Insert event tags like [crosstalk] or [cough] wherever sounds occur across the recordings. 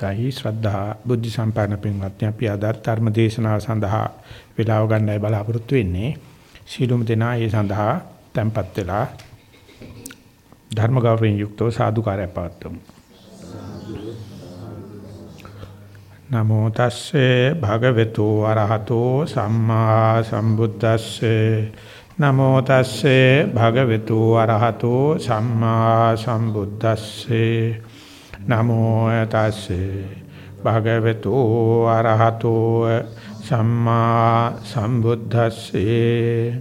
තයි ශ්‍රද්ධා බුද්ධ සම්පන්න පින්වත්නි අපි අද ධර්ම දේශනාව සඳහා වේලාව ගන්නයි බලාපොරොත්තු වෙන්නේ. සීලුම දෙනා ඒ සඳහා tempත් වෙලා ධර්ම ගෞරවයෙන් යුක්තව සාදුකාරය පවත්වමු. නමෝ තස්සේ භගවතු අරහතෝ සම්මා සම්බුද්දස්සේ නමෝ තස්සේ භගවතු අරහතෝ සම්මා සම්බුද්දස්සේ. නමෝ තස්සේ භගවතු අරහතෝ සම්මා සම්බුද්දස්සේ.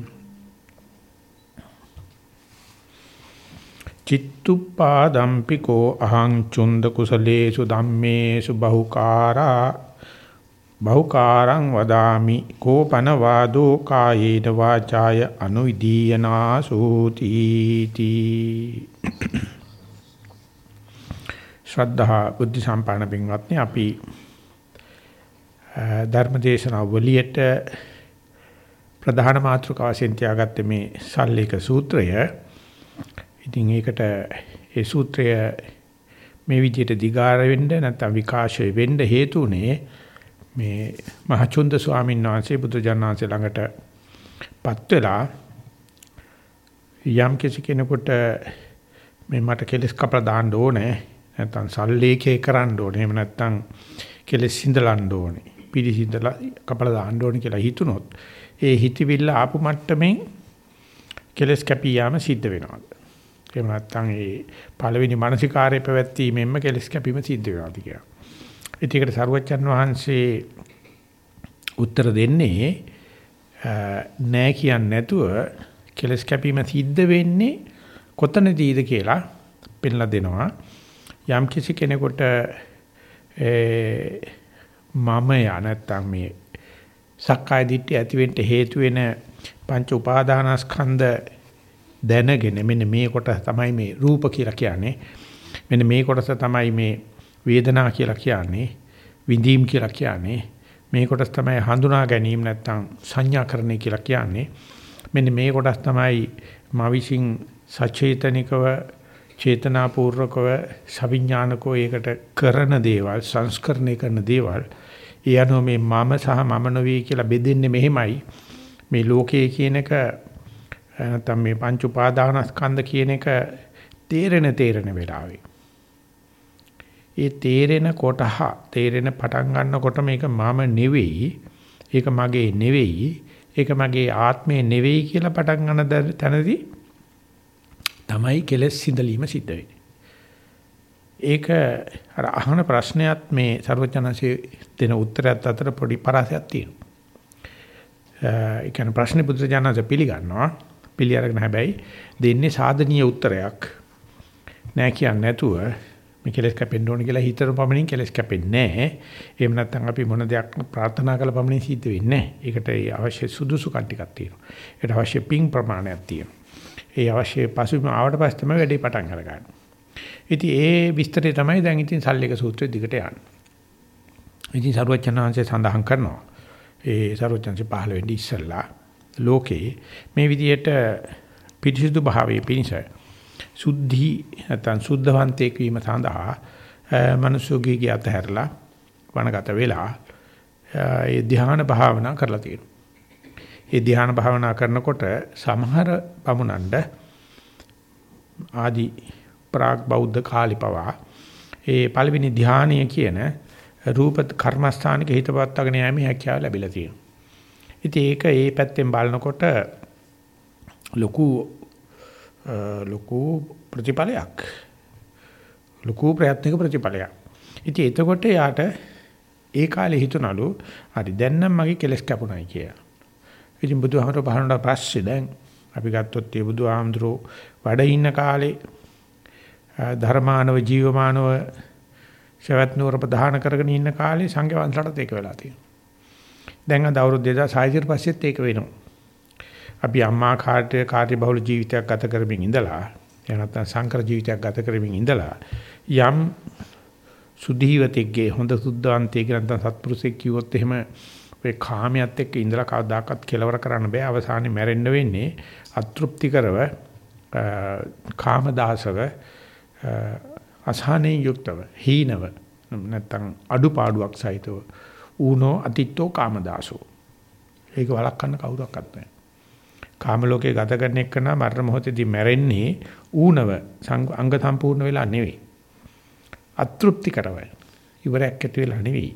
චිත්තුපාදම්පිකෝ අහං චුන්ද කුසලේසු ධම්මේසු බහුකාරා බහුකාරං වදාමි කෝපන වාදෝ කායේන වාචාය අනුවිදීයනාසූති තී ශ්‍රද්ධා බුද්ධ සම්පන්න පින්වත්නි අපි ධර්මදේශනා වලියට ප්‍රධාන මාතෘකාව වශයෙන් තියාගත්තේ මේ සල්ලේක සූත්‍රය. ඉතින් ඒකට ඒ සූත්‍රය මේ විදිහට දිගාර වෙන්න නැත්නම් විකාශය වෙන්න හේතු උනේ මේ මහචුන්ද ස්වාමීන් වහන්සේ බුදුජානනාංශ ළඟටපත් වෙලා යම් කිසි කෙනෙකුට මේ මට කෙලස් කපලා දාන්න ඕනේ නැත්නම් සල්ලේකේ කරන්න ඕනේ. එහෙම නැත්නම් කෙලෙස් සිඳලන්න ඕනේ. පිළිසිඳලා කපලා දාන්න ඕනේ කියලා හිතුනොත් ඒ හිතවිල්ල ආපු මට්ටමින් කෙලස් කැපී යාම සිද්ධ වෙනවා. එහෙම නැත්නම් ඒ පළවෙනි මානසිකාරයේ පැවැත්වීමෙන්ම කෙලස් කැපීම සිද්ධ වෙනවා කියලා. ඒකට සරුවච්චන් වහන්සේ උත්තර දෙන්නේ නෑ කියන්නේ නැතුව කෙලස් කැපීම සිද්ධ වෙන්නේ කොතනදීද කියලා පෙන්ලා දෙනවා. යම් කිසි කෙනෙකුට මම යා නැත්තම් මේ සක්කාය දිට්ඨිය ඇති වෙන්න හේතු වෙන පංච උපාදානස්කන්ධ දැනගෙන මෙන්න මේ කොටස තමයි මේ රූප කියලා කියන්නේ මෙන්න මේ කොටස තමයි මේ වේදනා කියලා කියන්නේ විඳීම් කියලා කියන්නේ මේ කොටස තමයි හඳුනා ගැනීම නැත්තම් සංඥාකරණය කියලා කියන්නේ. මෙන්න මේ කොටස් තමයි මා විසින් සචේතනිකව චේතනාපූර්වකව සවිඥානිකව ඒකට කරන දේවල් සංස්කරණය කරන දේවල්. ඒ අනුව මේ මම සහ මම නොවේ කියලා බෙදෙන්නේ මෙහෙමයි. මේ ලෝකයේ කියන එක නැත්නම් මේ පංච උපාදානස්කන්ධ කියන එක තේරෙන තේරෙන වෙලාවේ. ඒ තේරෙන කොටහ තේරෙන පටන් ගන්නකොට මේක මම නෙවෙයි ඒක මගේ නෙවෙයි ඒක මගේ ආත්මේ නෙවෙයි කියලා පටන් ගන්න තැනදී තමයි කෙලස් සිඳලීම සිද්ධ වෙන්නේ. ඒක අර අහන ප්‍රශ්නයත් මේ ਸਰවඥාන්සේ දෙන උත්තරයත් අතර පොඩි පරාසයක් තියෙනවා. ඒ කියන්නේ ප්‍රශ්නේ පුදුරජානන්සේ පිළිගන්නවා. පිළි අරගෙන හැබැයි දෙන්නේ සාධනීය උත්තරයක්. නෑ කියන්නේ නැතුව මේ කෙලස් කැපෙන්න ඕන කියලා හිතන පමණින් කෙලස් කැපෙන්නේ නැහැ. එහෙම නැත්නම් අපි මොන දෙයක් ප්‍රාර්ථනා කළ පමණින් සිද්ධ වෙන්නේ නැහැ. ඒකට අවශ්‍ය සුදුසු කට්ටියක් තියෙනවා. ඒකට අවශ්‍ය පිං ප්‍රමාණයක් තියෙනවා. ඒ අවශ්‍ය පසුබිම ආවට පස්සේ තමයි වැඩේ පටන් අරගන්නේ. ඉතින් ඒ විස්තරය තමයි දැන් ඉතින් සල්ලික සූත්‍රයේ දිගට යන්නේ. ඉතින් සරුවචනාංශය සඳහන් කරනවා. ඒ සරුවචනාංශය පහළ වෙන්නේ ඉස්සල්ලා ලෝකේ මේ විදිහට පිරිසිදු භාවයේ පිණිස සුද්ධි නැත්නම් සුද්ධවන්තයෙක් වීම සඳහා මනුෂ්‍යෝගීගේ අතහැරලා වනගත වෙලා ඒ ධ්‍යාන භාවනා කරලා තියෙනවා. ඒ ධ්‍යාන භාවනා කරනකොට සමහර බමුණන්ඩ ආදි ප්‍රාග් බෞද්ධ කාලිපවා ඒ පළවෙනි ධ්‍යානීය කියන රූප කර්මස්ථානික හිතපත්වාගෙන යෑමේ හැකියාව ලැබිලා තියෙනවා. ඉතින් ඒක ඒ පැත්තෙන් බලනකොට ලොකු ලොකු ප්‍රතිඵලයක්. ලොකු ප්‍රයත්නක ප්‍රතිඵලයක්. ඉතින් එතකොට යාට ඒ කාලේ හිතුණලු හරි දැන් නම් මගේ කෙලස් කැපුණයි කියලා. ඉතින් බුදුහාමර පහනට පස්සේ දැන් අපි ගත්තොත් ඒ බුදුහාමඳුරෝ වැඩ ඉන්න කාලේ ධර්මානව ජීවමානව ශවත් නුවර ප්‍රධාන කරගෙන ඉන්න කාලේ සංඝ වංශලටත් ඒක වෙලා තියෙනවා. දැන් අද අවුරුදු 2600 පස්සෙත් ඒක වෙනවා. අපි අම්මා කාර්ය කාර්ය බහුල ජීවිතයක් ගත කරමින් ඉඳලා එහෙම නැත්නම් සංකර ජීවිතයක් ගත කරමින් ඉඳලා යම් සුදීවතෙක්ගේ හොඳ සුද්ධාන්තයෙක් නැත්නම් සත්පුරුෂයෙක් කිව්වොත් එහෙම ඔය කාමයට එක්ක ඉඳලා කවදාකවත් කෙලවර කරන්න බෑ. අවසානයේ මැරෙන්න වෙන්නේ අතෘප්තිකරව කාමදාසව අසහනෙන් යුක්තව හීනව නැත්තම් අඩුපාඩුවක් සහිතව ඌනෝ අතිත්තෝ කාමදාසෝ. ඒක වළක්වන්න කවුරක්වත් නැහැ කාම ලෝකේ ගත කරන එක නම් මරණ මොහොතේදී මැරෙන්නේ ඌනව අංග සම්පූර්ණ වෙලා නෙවෙයි. අතෘප්ති කරවයි ඉවරයක් ඇති වෙලා නෙවෙයි.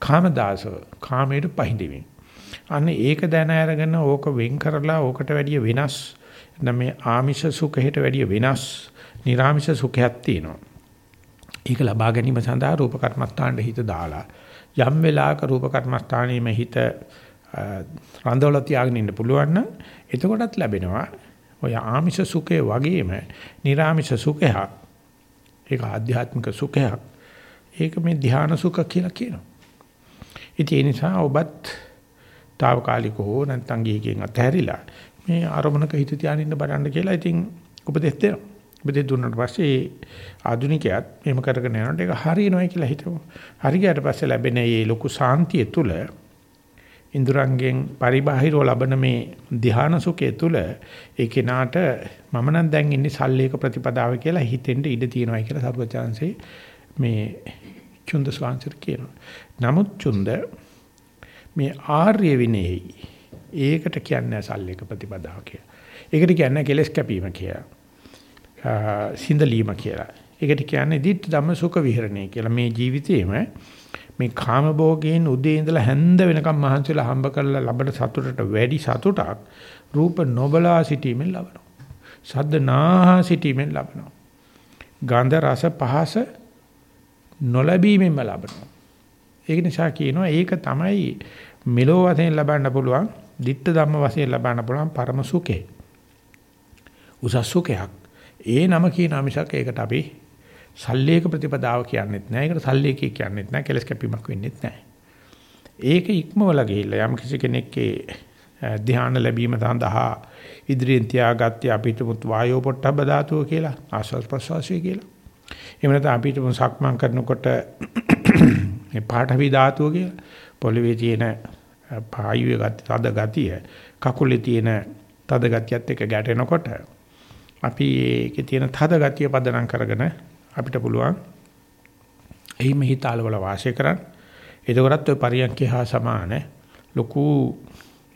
කාමදාසව කාමයට පහඳිමින්. අන්න ඒක දැන අරගෙන ඕක වෙන් කරලා ඕකට වැඩිය වෙනස් නැත්නම් මේ ආමිෂ සුඛයට වැඩිය වෙනස් නිර්ආමිෂ සුඛයක් තියෙනවා. ඒක ලබා ගැනීම සඳහා රූප කර්මස්ථානයේ හිත දාලා යම් වෙලාවක රූප කර්මස්ථානයේම හිත රඳවලා තියාගෙන ඉන්න පුළුවන් නම් එතකොටත් ලැබෙනවා ඔය ආමිෂ සුඛය වගේම නිර්ආමිෂ සුඛයක් ඒක ආධ්‍යාත්මික සුඛයක් ඒක මේ ධානා සුඛ කියලා කියනවා ඉතින් ඒ නිසා ඔබත් తాවකාලිකව නැත්නම් ගියකින් අතහැරිලා මේ අරමුණක හිත තියාගෙන ඉන්න බලන්න කියලා ඉතින් උපදෙස් දෙනවා. උපදෙස් දුන්නාට පස්සේ ආධුනිකයාත් මේම කරගෙන යනකොට ඒක හරියනවායි කියලා හිතමු. හරි ගියාට පස්සේ ලැබෙන මේ ලොකු සාන්තිය තුල ඉන්ද්‍රයන්ගෙන් පරිබාහිරව ලබන මේ ධ්‍යාන සුඛය තුල ඒ කෙනාට මම නම් දැන් ඉන්නේ සල්ලේක ප්‍රතිපදාව කියලා හිතෙන්න ඉඩ තියෙනවායි කියලා සරුවචාන්සේ මේ චුන්ද ස්වාංශර කියනවා. නමුත් චුන්ද මේ ආර්ය විනේයි ඒකට කියන්නේ සල්ලේක ප්‍රතිපදාව කියලා. ඒකට කියන්නේ කෙලස් කැපීම කියලා. සිඳලීම කියලා. ඒකට කියන්නේ දිට්ඨ ධම්ම සුඛ විහරණය කියලා. මේ ජීවිතේම මේ කාම භෝගයෙන් උදේ ඉඳලා හැන්ද වෙනකම් මහන්සිලා හම්බ කරලා ලබන සතුටට වැඩි සතුටක් රූප නොබලා සිටීමෙන් ලබනවා. ශබ්ද නාහා සිටීමෙන් ලබනවා. ගන්ධ රස පහස නොලැබීමෙන්ම ලබනවා. ඒක නිසා කියනවා ඒක තමයි මෙලෝ වශයෙන් ලබන්න පුළුවන් ditta ධම්ම වශයෙන් ලබන්න පුළුවන් පරම සුඛේ. උසස් සුඛයක්. ඒ නම කියන මිසක් ඒකට අපි සල්ලේක ප්‍රතිපදාව කියන්නෙත් නෑ. ඒකට සල්ලේකී කියන්නෙත් නෑ. කෙලස් කැපීමක් වෙන්නෙත් නෑ. ඒක ඉක්මවල ගිහිල්ලා යම් කිසි කෙනෙක්ගේ ධ්‍යාන ලැබීම සඳහා ඉදිරියෙන් තියාගත්තේ අපිට මුත් වායෝ පොට්ටබ්බ ධාතුව කියලා ආස්වාස් ප්‍රසවාසය කියලා. එහෙම නැත්නම් අපිට සක්මන් කරනකොට [coughs] මේ පාඨවි ධාතුව කියලා පොළවේ තියෙන පායුවේ ගති තද ගතිය කකුලේ තියෙන තද ගතියත් එක්ක ගැටෙනකොට අපි ඒකේ තියෙන තද ගතිය පදනම් කරගෙන අපිට පුළුවන් එහිම හිතාල වල වාසය කරන්න. එතකොටත් ඔය පරියන්කේ හා සමාන ලොකු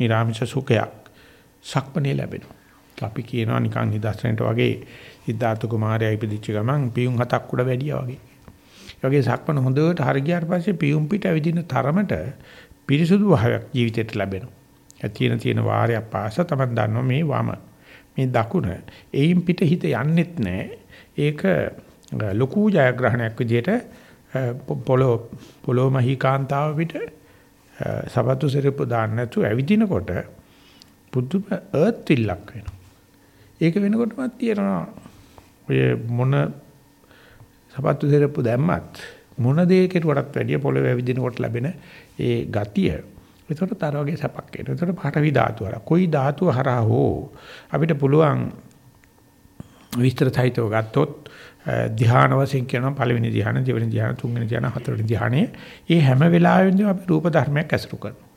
නිරාමිෂ සුඛයක් සක්පනේ ලැබෙනවා. අපි කියනවා නිකන් නිදර්ශනයට වගේ සිද්ධාර්ථ කුමාරයා ඉපදිච්ච ගමන් පියුම් හතක් උඩ වැඩියා වගේ. ඒ වගේ සක්මන හොඳට හරි ගියාට පස්සේ පියුම් පිට ඇවිදින තරමට පිරිසුදු භාවයක් ජීවිතේට ලැබෙනවා. ඒ තියෙන තියෙන වාරයක් පාස තමයි දන්නවා මේ වම මේ දකුණ. එයින් පිට හිත යන්නෙත් නැහැ. ඒක ලොකු ජයග්‍රහණයක් විදිහට පොලෝ පොලෝ මහීකාන්තාව පිට සබතු සිරප්පු දාන්න නැතුව ඇවිදිනකොට පුදුම අර්ත් විල්ලක් වෙනවා. ඒක වෙනකොටම තියෙනවා ඔය මොන සපත්තු සෙරප්පු දැම්මත් මොන දේ කෙරුවටත් වැඩිය පොළවේ ඇවිදිනකොට ලැබෙන ඒ ගතිය ඒතකොට තර වගේ සැපක් එනවා. ඒතකොට පාඨවි ධාතුව හරහා කොයි ධාතුව හරහා හෝ අපිට පුළුවන් විස්තර සහිතව ගත්තොත් ධ්‍යාන වශයෙන් කියනවා පළවෙනි ධ්‍යාන, දෙවෙනි ධ්‍යාන, තුන්වෙනි ධ්‍යාන, හතරවෙනි ධ්‍යානයේ මේ හැම වෙලාවෙම අපි රූප ධර්මයක් ඇසුරු කරනවා.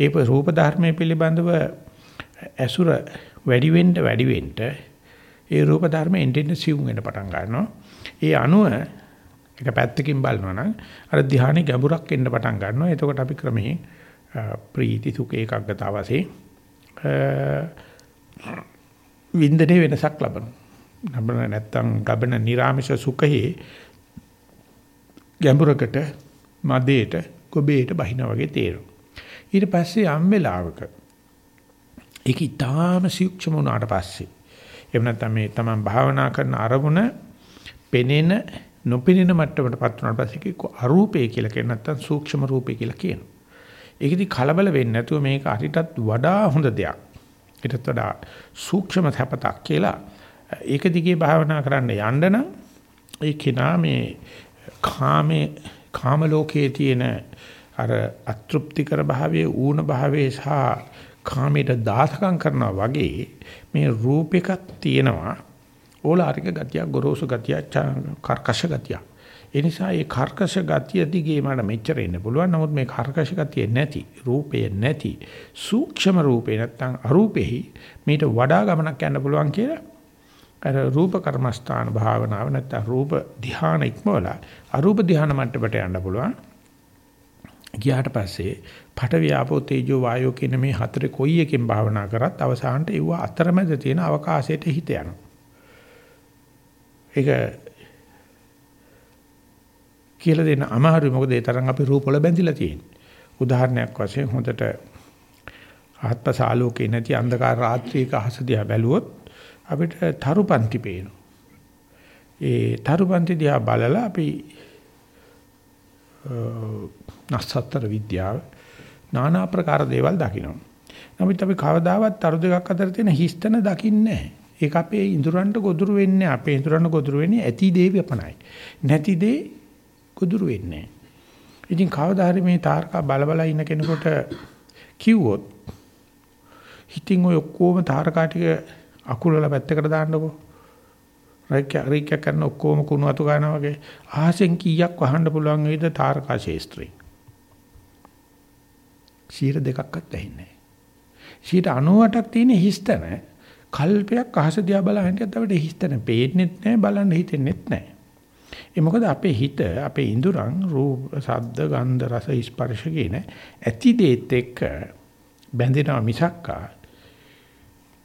ඒ රූප ධර්මයේ පිළිබඳව ඇසුර වැඩි වෙන්න වැඩි වෙන්න ඒ රූප ධර්ම එන්ටෙන් සිවුම් වෙන්න පටන් ගන්නවා. ඒ අනුව එක පැත්තකින් බලනවා නම් අර ධානයේ ගැඹුරක් එන්න පටන් ගන්නවා. එතකොට අපි ක්‍රමයෙන් ප්‍රීති සුඛ ඒකග්ගතාව වශයෙන් වින්දනේ වෙනසක් ලබනවා. ලබන නැත්තම් ලබන නිර්ාමිෂ සුඛයේ ගැඹුරකට මදේට කොබේට බහිනා වගේ තේරෙනවා. ඊට පස්සේ යම් වෙලාවක ඒක ඊටාම සූක්ෂම වුණාට පස්සේ එහෙම නැත්නම් මේ තමන් භාවනා කරන අරමුණ පෙනෙන නොපෙනෙන මට්ටමටපත් වුණාට පස්සේ ඒක අරූපේ කියලා කියන නැත්නම් සූක්ෂම රූපේ කියලා කියනවා. ඒකෙදි කලබල වෙන්නේ නැතුව මේක අරිටත් වඩා හොඳ දෙයක්. ඊටත් වඩා සූක්ෂම තපතක් කියලා ඒක දිගේ භාවනා කරන්න යන්න නම් ඒ කෙනා මේ කාමේ කාම ලෝකයේ තියෙන අර අතෘප්තිකර භාවයේ ඌන භාවයේ සහ කාමයට දාසකම් කරනවා වගේ මේ රූපයක තියෙනවා ඕලාරික ගතිය, ගොරෝසු ගතිය, කර්කශ ගතිය. ඒ නිසා මේ කර්කශ ගතිය දිගේ මට මෙච්චර එන්න පුළුවන්. නමුත් මේ කර්කශ ගතිය නැති, රූපය නැති, සූක්ෂම රූපේ නැත්තම් අරූපෙහි මීට වඩා ගමනක් යන්න පුළුවන් කියලා අර රූප කර්මස්ථාන භාවනාව නැත්නම් රූප ධ්‍යාන ඉක්මවලා අරූප ධ්‍යාන මට්ටමට යන්න පුළුවන්. ගියාට පස්සේ පඨ ව්‍යාපෝ තේජෝ වායෝ කියන මේ හතරේ කොයි එකෙන් භාවනා කරත් අවසානට ඒව අතරමැද තියෙන අවකාශයට හිත යනවා. ඒක කියලා දෙන්න අමාරුයි මොකද ඒ තරම් අපි රූප වල බැඳිලා තියෙන්නේ. උදාහරණයක් වශයෙන් හොඳට ආත්පස ආලෝකේ නැති අන්ධකාර රාත්‍රියක අහස දිහා බැලුවොත් අපිට තරුපන්ති පේනවා. ඒ තරුපන්ති දිහා බලලා අපි නස්සත්තර විද්‍යාව নানা ආකාර දේවල් දකිනවා. නමුත් අපි කවදාවත් තරු දෙකක් අතර තියෙන හිස්තන දකින්නේ නැහැ. ඒක අපේ ඉඳුරන්ට ගොදුරු වෙන්නේ අපේ ඉඳුරන්ට ගොදුරු වෙන්නේ ඇති දේ විපනයි. නැති දේ ගොදුරු වෙන්නේ ඉතින් කවදා හරි මේ තාරකා බල බල ඉන්න කෙනෙකුට කිව්වොත් හිතින් ඔය ඔක්කොම තාරකා ටික අකුලලා පැත්තකට දාන්නකෝ. රයික රීක කරන ඔක්කොම කුණු අතු ගන්නවා වගේ ආසෙන් කීයක් වහන්න පුළුවන් වේද තාරකා ශේස්ත්‍රේ. 100 දෙකක්වත් ඇහින්නේ නැහැ. 98ක් තියෙන හිස්තන කල්පයක් අහස දිහා බලහින්ට අපිට හිස්තන පේන්නෙත් නැහැ බලන්න හිතෙන්නෙත් නැහැ. ඒ මොකද අපේ හිත අපේ ඉඳුරන් රූප, ශබ්ද, ගන්ධ, රස, ස්පර්ශ කියන ඇති දේත් එක්ක බැඳෙනවා මිසක්කා.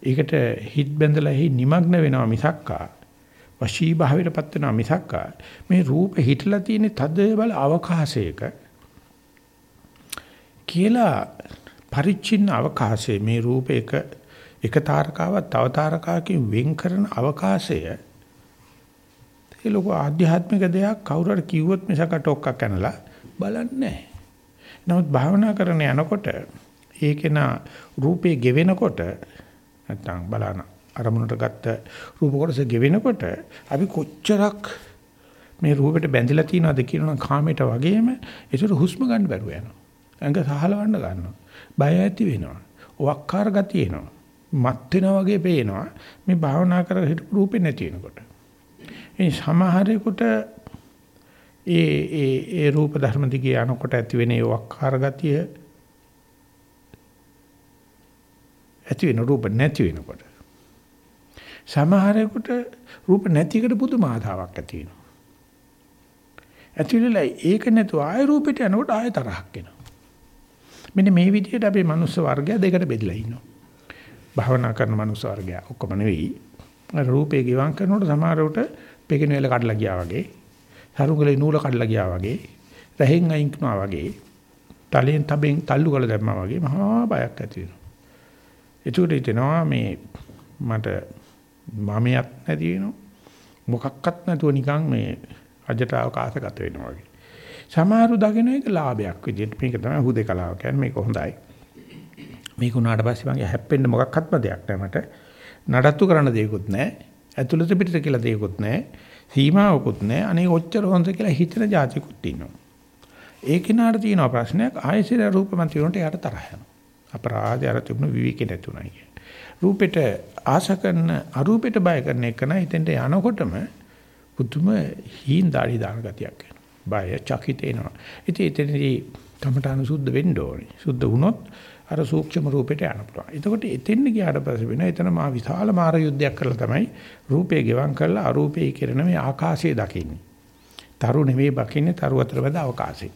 ඒකට හිත බැඳලා එහි নিমগ্ন වෙනවා මිසක්කා. වශී භාවයටපත් වෙනවා මිසක්කා. මේ රූප හිටලා තියෙන තද බල අවකාශයක කියලා පරිච්ඡින්න අවකාශයේ මේ රූප එක එක තාරකාවක් තව තාරකාවකින් වෙන් කරන අවකාශය ඒ ලොකු ආධ්‍යාත්මික දෙයක් කවුරු හරි කිව්වොත් මිසක ටොක්කක් කනලා බලන්නේ නැහැ. නමුත් භාවනා කරන යනකොට ඒකේන රූපේ ගෙවෙනකොට නැත්තම් බලන අරමුණට ගත්ත රූප කොටස ගෙවෙනකොට අපි කොච්චරක් මේ රූපෙට බැඳිලා තියෙනවද කියනවා කාමයට වගේම ඒතර හුස්ම ගන්න බැරුව යනවා. ඇඟ සහලවන්න ගන්නවා. බය ඇති වෙනවා. වක්කාර ගතිය එනවා. මත් වෙනා වගේ පේනවා. මේ භාවනා කර හිටපු රූපේ නැති වෙනකොට. ඒ සමහරෙකුට ඒ ඒ ඒ රූප ධර්ම දිගේ යනකොට ඇති වෙන ඒ වක්කාර ගතිය ඇති වෙන රූප නැති වෙනකොට සමහරෙකුට රූප නැතිකට පුදුම ආතාවක් ඇති වෙනවා. ඇති වෙලා ඒක නැතුව ආය රූපෙට යනකොට ආය තරහක් එනවා. මෙන්න මේ විදිහට අපේ මනුස්ස වර්ගය දෙකට බෙදලා ඉන්නවා. භාවනා කරන මනුස්ස වර්ගය ඔක්කොම නෙවෙයි. රූපේ ගිවං කරනකොට සමහරවට පෙකින වෙල කඩලා ගියා වගේ, සරුගලේ නූල කඩලා ගියා වගේ, රහෙන් අයින් කරනවා වගේ, තලෙන් තබෙන් තල්ලු කරලා දැම්මා වගේ මහා බයක් ඇති වෙනවා. ඒකට හිතෙනවා මේ මට මමියක් නැති වෙනවා. මොකක්වත් නැතුව නිකන් මේ අජට අවකාශගත වෙනවා වගේ. සමහරු දකින එක ලාභයක් විදිහට මේක තමයි හුදේකලාව කියන්නේ මේක හොඳයි. මේක උනාට පස්සේ මගේ හැප්පෙන්න මොකක්වත්ම දෙයක් නැහැ මට. නඩත්තු කරන්න දෙයක්වත් නැහැ. ඇතුළත පිටත කියලා දෙයක්වත් නැහැ. සීමාවකුත් නැහැ. අනේ ඔච්චර හොඳ කියලා හිතන જાතිකුත් ඉන්නවා. ඒ කෙනාට තියෙන ප්‍රශ්නයක් ආයසිර රූපමන් තියුණට යාට තරහ යනවා. අපරාධය අර තිබුණු විවිකේ නැතුණයි කියන්නේ. රූපෙට ආශ කරන අරූපෙට බය කරන එක නයි එතෙන්ට යනකොටම පුදුම හීන් දාඩි දාන ගතියක් එනවා. බය චකිතේනවා. ඉතින් එතනදී කමඨාන සුද්ධ වෙන්න ඕනේ. සුද්ධ වුණොත් අර සූක්ෂම රූපෙට යන්න පුළුවන්. එතකොට එතෙන් ගියාට පස්සේ වෙන එතන මා විශාල මාර යුද්ධයක් කරලා තමයි රූපේ ගෙවම් කරලා අරූපේ කිරණ මේ ආකාශය දකින්නේ. තරු නෙවෙයි බකින්නේ තරු අතර මැද අවකාශය.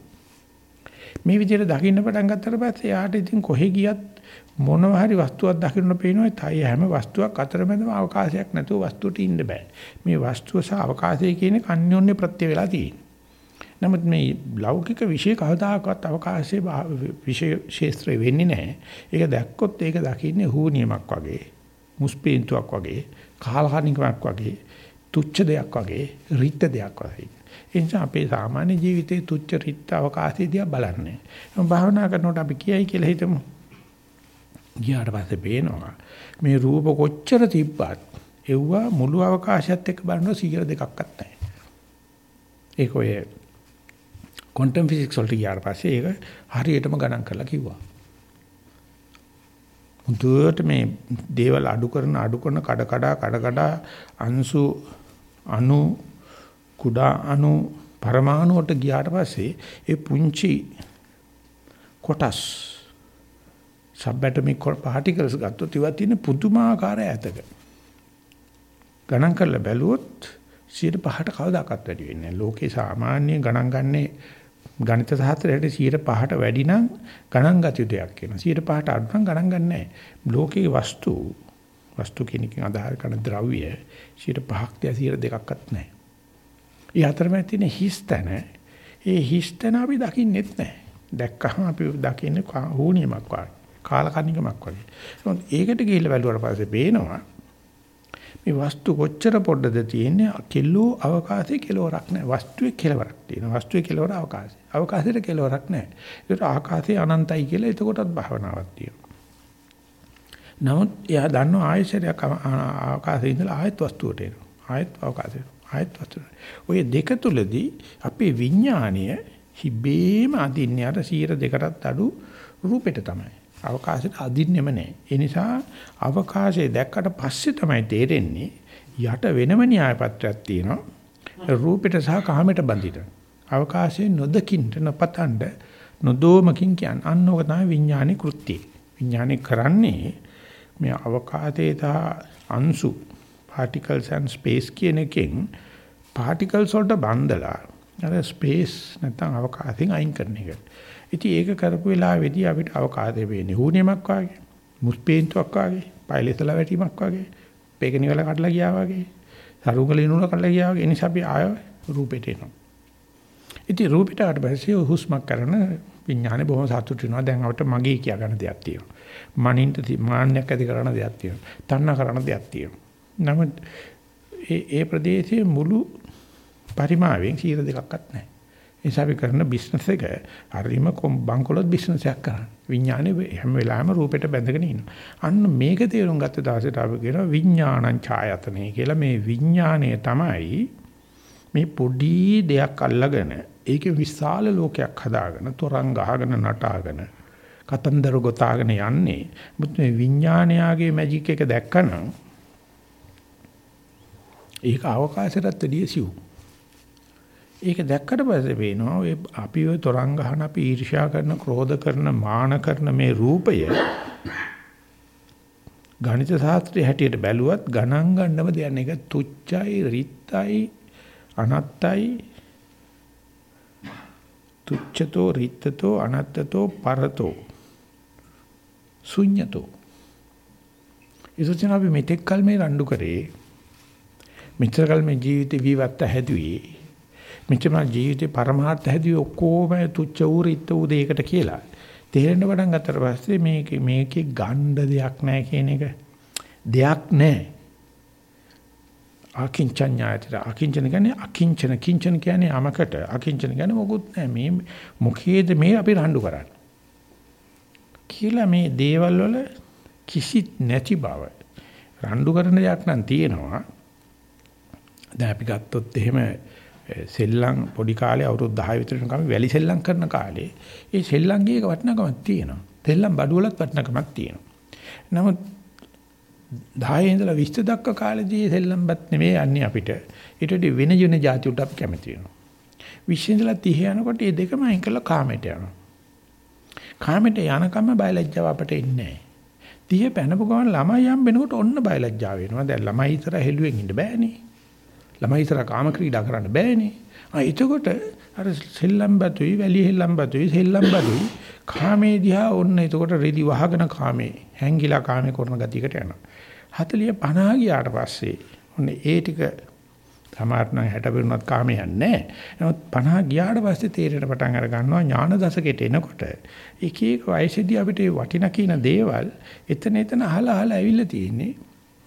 මේ විදිහට දකින්න පටන් ගත්තට පස්සේ යාට ඉතින් කොහෙ ගියත් මොනවා හරි වස්තුවක් දකින්න පේනවා තයි හැම වස්තුවක් අතරමැදම අවකාශයක් නැතුව වස්තුවට ඉන්න බෑ. මේ වස්තුව සහ අවකාශය කියන කන්‍යෝන්‍ය ප්‍රත්‍ය වෙලා තියෙන්නේ. නමුත් මේ ලෞකික විෂය කවදාකවත් අවකාශයේ විෂය ශාස්ත්‍රය වෙන්නේ නැහැ. ඒක දැක්කොත් ඒක දකින්නේ හූනියමක් වගේ, මුස්පීන්තුවක් වගේ, කාලහානිකමක් වගේ, තුච්ච දෙයක් වගේ, රිත් දෙයක් වගේ. ඒ නිසා අපේ සාමාන්‍ය ජීවිතේ තුච්ච රිත් අවකාශයේදී බලන්නේ. භාවනා කරනකොට අපි කියයි කියලා හිතමු. ගියාට පස්සේ පේනවා මේ රූප කොච්චර තිබ්බත් එව්වා මුළු අවකාශයත් එක්ක බලනවා 100 දෙකක්වත් නැහැ. ඒක ඔය ක්වොන්ටම් ෆිසික්ස් වලට ගියාට පස්සේ ඒක හරියටම ගණන් කරලා කිව්වා. මුදුවට මේ දේවල් අඩු කරන අඩු කරන කඩ කඩ කඩ කඩ අංශු අණු කුඩා අණු පරමාණු වලට ගියාට පස්සේ ඒ පුංචි කොටස් සබ්ඇටොමික් පාටිකල්ස් ගත්තොත් ඒවා තියෙන පුදුමාකාර ඈතක. ගණන් කරලා බැලුවොත් 105ට කවදාකවත් වැඩි වෙන්නේ නැහැ. ලෝකේ සාමාන්‍ය ගණන් ගන්නේ ගණිත ශාස්ත්‍රයට 105ට වැඩි නම් ගණන් ගත යුතු දෙයක් වෙනවා. 105ට අඩු නම් ගණන් ගන්න නැහැ. ලෝකයේ වස්තු වස්තු කියන එකෙන් අදහස් කරන ද්‍රව්‍ය 105ක් 102ක්වත් නැහැ. ඒ අතරමැද තියෙන හිස්තන ඒ හිස්තන අපි දකින්නෙත් නැහැ. දැක්කහම අපි දකින්නේ හෝනියමක් වගේ. කාලකන්නිකමක් වගේ. ඒකට ගිහිල්ලා බැලුවාට පස්සේ පේනවා මේ වස්තු කොච්චර පොඩද තියෙන්නේ කෙලෝ අවකාශයේ කෙලවරක් නැහැ. වස්තුවේ කෙලවරක් තියෙනවා. වස්තුවේ කෙලවර අවකාශය. අවකාශයේ කෙලවරක් නැහැ. ඒකට ආකාශයේ අනන්තයි කියලා එතකොටත් භාවනාවක් තියෙනවා. නමුත් එයා දන්නවා ආයශරයක් අවකාශයේ ඉඳලා ආයත් වස්තුවට එනවා. ආයත් අවකාශයට. ආයත් වස්තුවට. ඔය දෙක තුලදී අපේ විඥාණය හිබේම අදින්නේ අර 100 2කටත් අඩු රූපෙට තමයි. අවකාශයට අදින්නෙම නැහැ. ඒ නිසා අවකාශය දැක්කට පස්සේ තමයි තේරෙන්නේ යට වෙනම න්‍යාය පත්‍රයක් තියෙනවා. රූපෙට සහ කාමයට බඳින. අවකාශයේ නොදකින්ට නොපතඬ නොදෝමකින් කියන්නේ අන්නෝක තමයි විඥානේ කෘත්‍යය. විඥානේ කරන්නේ මේ අවකාශයේ තහ අංශු particles and space කියන එකෙන් particles වලට බඳලා අර space නැත්නම් අවකාශයෙන් අයින් කරන එක. ඉතින් ඒක කරපු වෙලාවේදී අපිට අවකාශය වෙන්නේ හුනියමක් වාගේ, මුස්පේන්තුවක් වාගේ, පයිලෙසලා වැටීමක් වාගේ, පේකනිවල කඩලා ගියා වාගේ, සරුංගල ඉනුල කඩලා ගියා වාගේ. එනිසා අපි ආය රූපෙට එනවා. ඉතින් රූපෙට ආවට පස්සේ හුස්මක් කරන විඥානේ බොහොම සතුටු වෙනවා. දැන් අපිට මගේ කියා ගන්න දෙයක් තියෙනවා. මනින්ට මාන්නයක් ඇති කරන දෙයක් තියෙනවා. තණ්හා කරන දෙයක් තියෙනවා. නමුත් ඒ ඒ ප්‍රදේශයේ මුළු පරිමාවෙන් 100 දෙකක්වත් නැහැ. නිසා අපි කරන බිස්නස් එක හරිම බංකොලොත් බිස්නස් එකක් කරන්නේ. විඥානේ හැම වෙලාවෙම රූපෙට බැඳගෙන ඉන්නවා. අන්න මේක තේරුම් ගත්ත දවසට අපි කියනවා විඥානං ඡායතනෙ කියලා මේ විඥානය තමයි මේ පොඩි දෙයක් අල්ලගෙන ඒකේ විශාල ලෝකයක් හදාගෙන තොරන් ගහගෙන නටාගෙන කතන්දර ගොතාගෙන යන්නේ. මුත් මේ විඥානයාගේ මැජික් එක දැක්කනම් ඒක අවකාශයටත් වැඩිය සිව්. ඒක දැක්කට පස්සේ පේනවා ඔය අපි ඔය තරංග ගහන අපි ඊර්ෂ්‍යා කරන, ක්‍රෝධ කරන, මාන කරන මේ රූපය ගණිත ශාස්ත්‍රයේ හැටියට බැලුවත් ගණන් ගන්නම දෙයක් නෑ. ඒක තුච්චයි, රිත්යි, අනත්තයි. තුච්ඡතෝ, රිත්තතෝ, අනත්තතෝ, පරතෝ. ශුඤ්‍යතෝ. ඉතින් අපි මෙතෙක් කල මේ රණ්ඩු කරේ මෙතර කල මේ ජීවිතේ විවත්ත හැදුවේ මෙච්චර ජීවිතේ පරමාර්ථ හැදුවේ ඔක්කොම තුච්ච වූ රිත් වූ දෙයකට කියලා. තේරෙන්න පටන් ගත්තට පස්සේ මේක මේකේ ගණ්ඩ දෙයක් නැහැ කියන එක. දෙයක් නැහැ. අකිංචඤ්ඤායතර අකිංචන කියන්නේ අකිංචන කිංචන කියන්නේ අමකට. අකිංචන කියන්නේ මොකුත් නැහැ මේ මොකේද මේ අපි රණ්ඩු කරන්නේ? කියලා මේ දේවල් වල කිසිත් නැති බව. රණ්ඩු කරන දෙයක් නම් තියෙනවා. දැන් අපි ගත්තොත් එහෙම සෙල්ලම් පොඩි කාලේ අවුරුදු 10 විතර යනකම් වැලි සෙල්ලම් කරන කාලේ ඒ සෙල්ලම්ගේ එක වටිනකමක් තියෙනවා. සෙල්ලම් බඩුවලත් වටිනකමක් තියෙනවා. නමුත් 10 ඉඳලා 20 දක්වා කාලේදී සෙල්ලම්පත් නෙමෙයි යන්නේ අපිට. ඊට වඩා වෙන ජන જાති උට අපි කැමති වෙනවා. 20 ඉඳලා 30 යනකොට මේ දෙකම අයින් කරලා කාමයට යනවා. කාමයට යනකම් බයලජ්ජාව අපට එන්නේ නැහැ. 30 පැනපු ගමන් ළමයි යම් වෙනකොට ඔන්න බයලජ්ජාව වෙනවා. දැන් ළමයි ඉතර හෙළුවෙන් ඉන්න බෑනේ. ළමයි ඉතර කාම ක්‍රීඩා කරන්න බෑනේ. ආ එතකොට අර සෙල්ලම් බතුයි වැලි හෙල්ලම් බතුයි සෙල්ලම් බතුයි කාමේ දිහා ඔන්න එතකොට රෙදි වහගෙන කාමේ හැංගිලා කාමේ කරන ගතියකට යනවා. 40 50 ගියාට පස්සේ ඔන්න ඒ ටික සමහරනම් 60 පිරුණත් කාමේ යන්නේ නැහැ. නමුත් 50 ගියාට පස්සේ තේරෙන පටන් අර ගන්නවා ඥාන දශකයට එනකොට එක එක වයසේදී අපිට වටිනා කියන දේවල් එතන එතන අහලා අහලා ඇවිල්ලා තියෙන්නේ.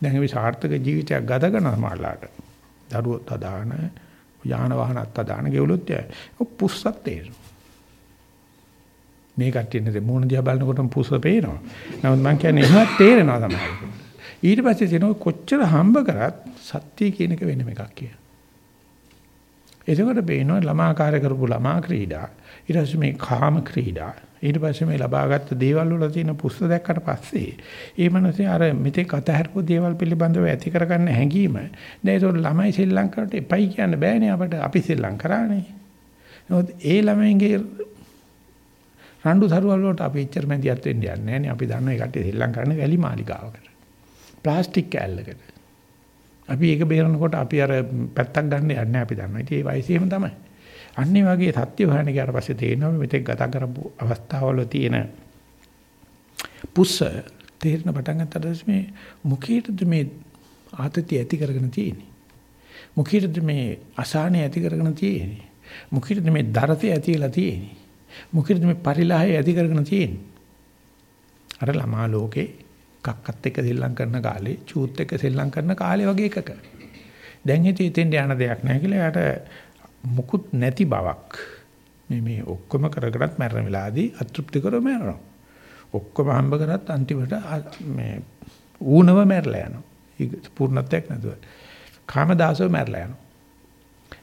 දැන් අපි සාර්ථක ජීවිතයක් ගත කරනවා මාලාට. දරුවොත් අදාන යාන වාහනත් අදාන ගෙවලුත් පුස්සක් තේරෙනවා. මේ කට්ටියනේ මොන දිහා බලනකොටම පුස්ස පේනවා. නමුත් මම කියන්නේ එහෙමත් තේරෙනවා තමයි. ඊට පස්සේ තියෙනවා කොච්චර හම්බ කරත් සත්‍ය කියන එක වෙනම එකක් කියලා. එතකොට පේනවා ළමාකාර කරපු ළමා ක්‍රීඩා ඊට පස්සේ මේ කාම ක්‍රීඩා. ඊට පස්සේ මේ ලබාගත් දේවල් වල තියෙන පුස්ත දැක්කට පස්සේ ඒ මනසේ අර මෙතෙක් අතහැරපු දේවල් පිළිබඳව ඇති කරගන්න හැඟීම. දැන් ඒක ළමයි සෙල්ලම් කරට එපයි කියන්න බෑනේ අපිට. අපි සෙල්ලම් කරානේ නමුත් ඒ ළමයින්ගේ රණ්ඩු සරුවල් වලට අපි එච්චර මැදිහත් වෙන්න යන්නේ නැහැ අපි දන්නවා ඒ කට්ටිය සෙල්ලම් කරන්නේ වැලි මාලිගාවකට. ප්ලාස්ටික් කෑල්ලකට. අපි ඒක බේරනකොට අපි අර පැත්තක් ගන්න යන්නේ අපි දන්නවා. ඉතින් ඒ වයසේම තමයි. අන්නේ වගේ සත්‍ය හොයන්න ගියාට පස්සේ තේරෙනවා මෙතෙක් ගත කරපු අවස්ථාවල තියෙන පුස්ස තේරෙන පටන් ගන්නට මේ මුඛයටද මේ ආතතිය ඇති කරගෙන තියෙන්නේ. මුඛයටද මේ අසහනය ඇති කරගෙන තියෙන්නේ. මුඛයටද මේ දරතේ ඇතිලා තියෙන්නේ. මුඛයටද මේ පරිලහය ඇති කරගෙන තියෙන්නේ. අර ළමා ලෝකේ කක්කත් එක්ක සෙල්ලම් කරන කාලේ චූත් එක්ක සෙල්ලම් කරන කාලේ වගේ එකක. දැන් හිතේ තෙන්ඩ යන දෙයක් නැහැ කියලා යාට මුකුත් නැති බවක්. මේ මේ ඔක්කොම කරකටත් මැරෙන වෙලාවේදී අතෘප්ති කරව මැරෙනවා. ඔක්කොම හම්බ කරත් අන්තිමට මේ ඌනව මැරලා යනවා. පූර්ණත්වයක් නැතුව. කාමදාසව මැරලා යනවා.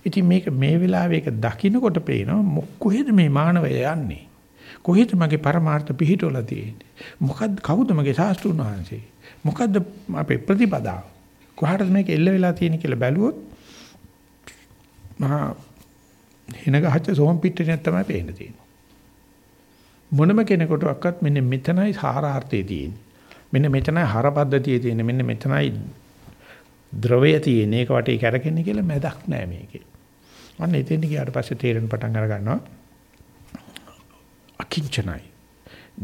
ඉතින් මේක මේ වෙලාවේ ඒක දකින්නකොට පේනවා කොහෙද මේ මානවය යන්නේ? කොහෙද මගේ පරමාර්ථ පිහිටවලා තියෙන්නේ? මොකද්ද කවුද මගේ ශාස්ත්‍රුන් වහන්සේ? මොකද්ද අපේ ප්‍රතිපදාව? කොහටද මේක එල්ල වෙලා තියෙන්නේ කියලා බැලුවොත් මහා හින ගහච්ච සෝම් පිටේ තමයි පේන්න තියෙන්නේ. මොනම කෙනෙකුටවත් මෙන්න මෙතනයි සාරාර්ථය තියෙන්නේ. මෙන්න මෙතනයි හරපද්ධතිය තියෙන්නේ. මෙන්න මෙතනයි ද්‍රවය තියෙන්නේ. ඒක වටේ කැරකෙන්නේ කියලා මැදක් නෑ මේකේ. අන්න එතෙන් ගියාට පස්සේ තේරෙන පටන් අර ගන්නවා. අකිංචනයි.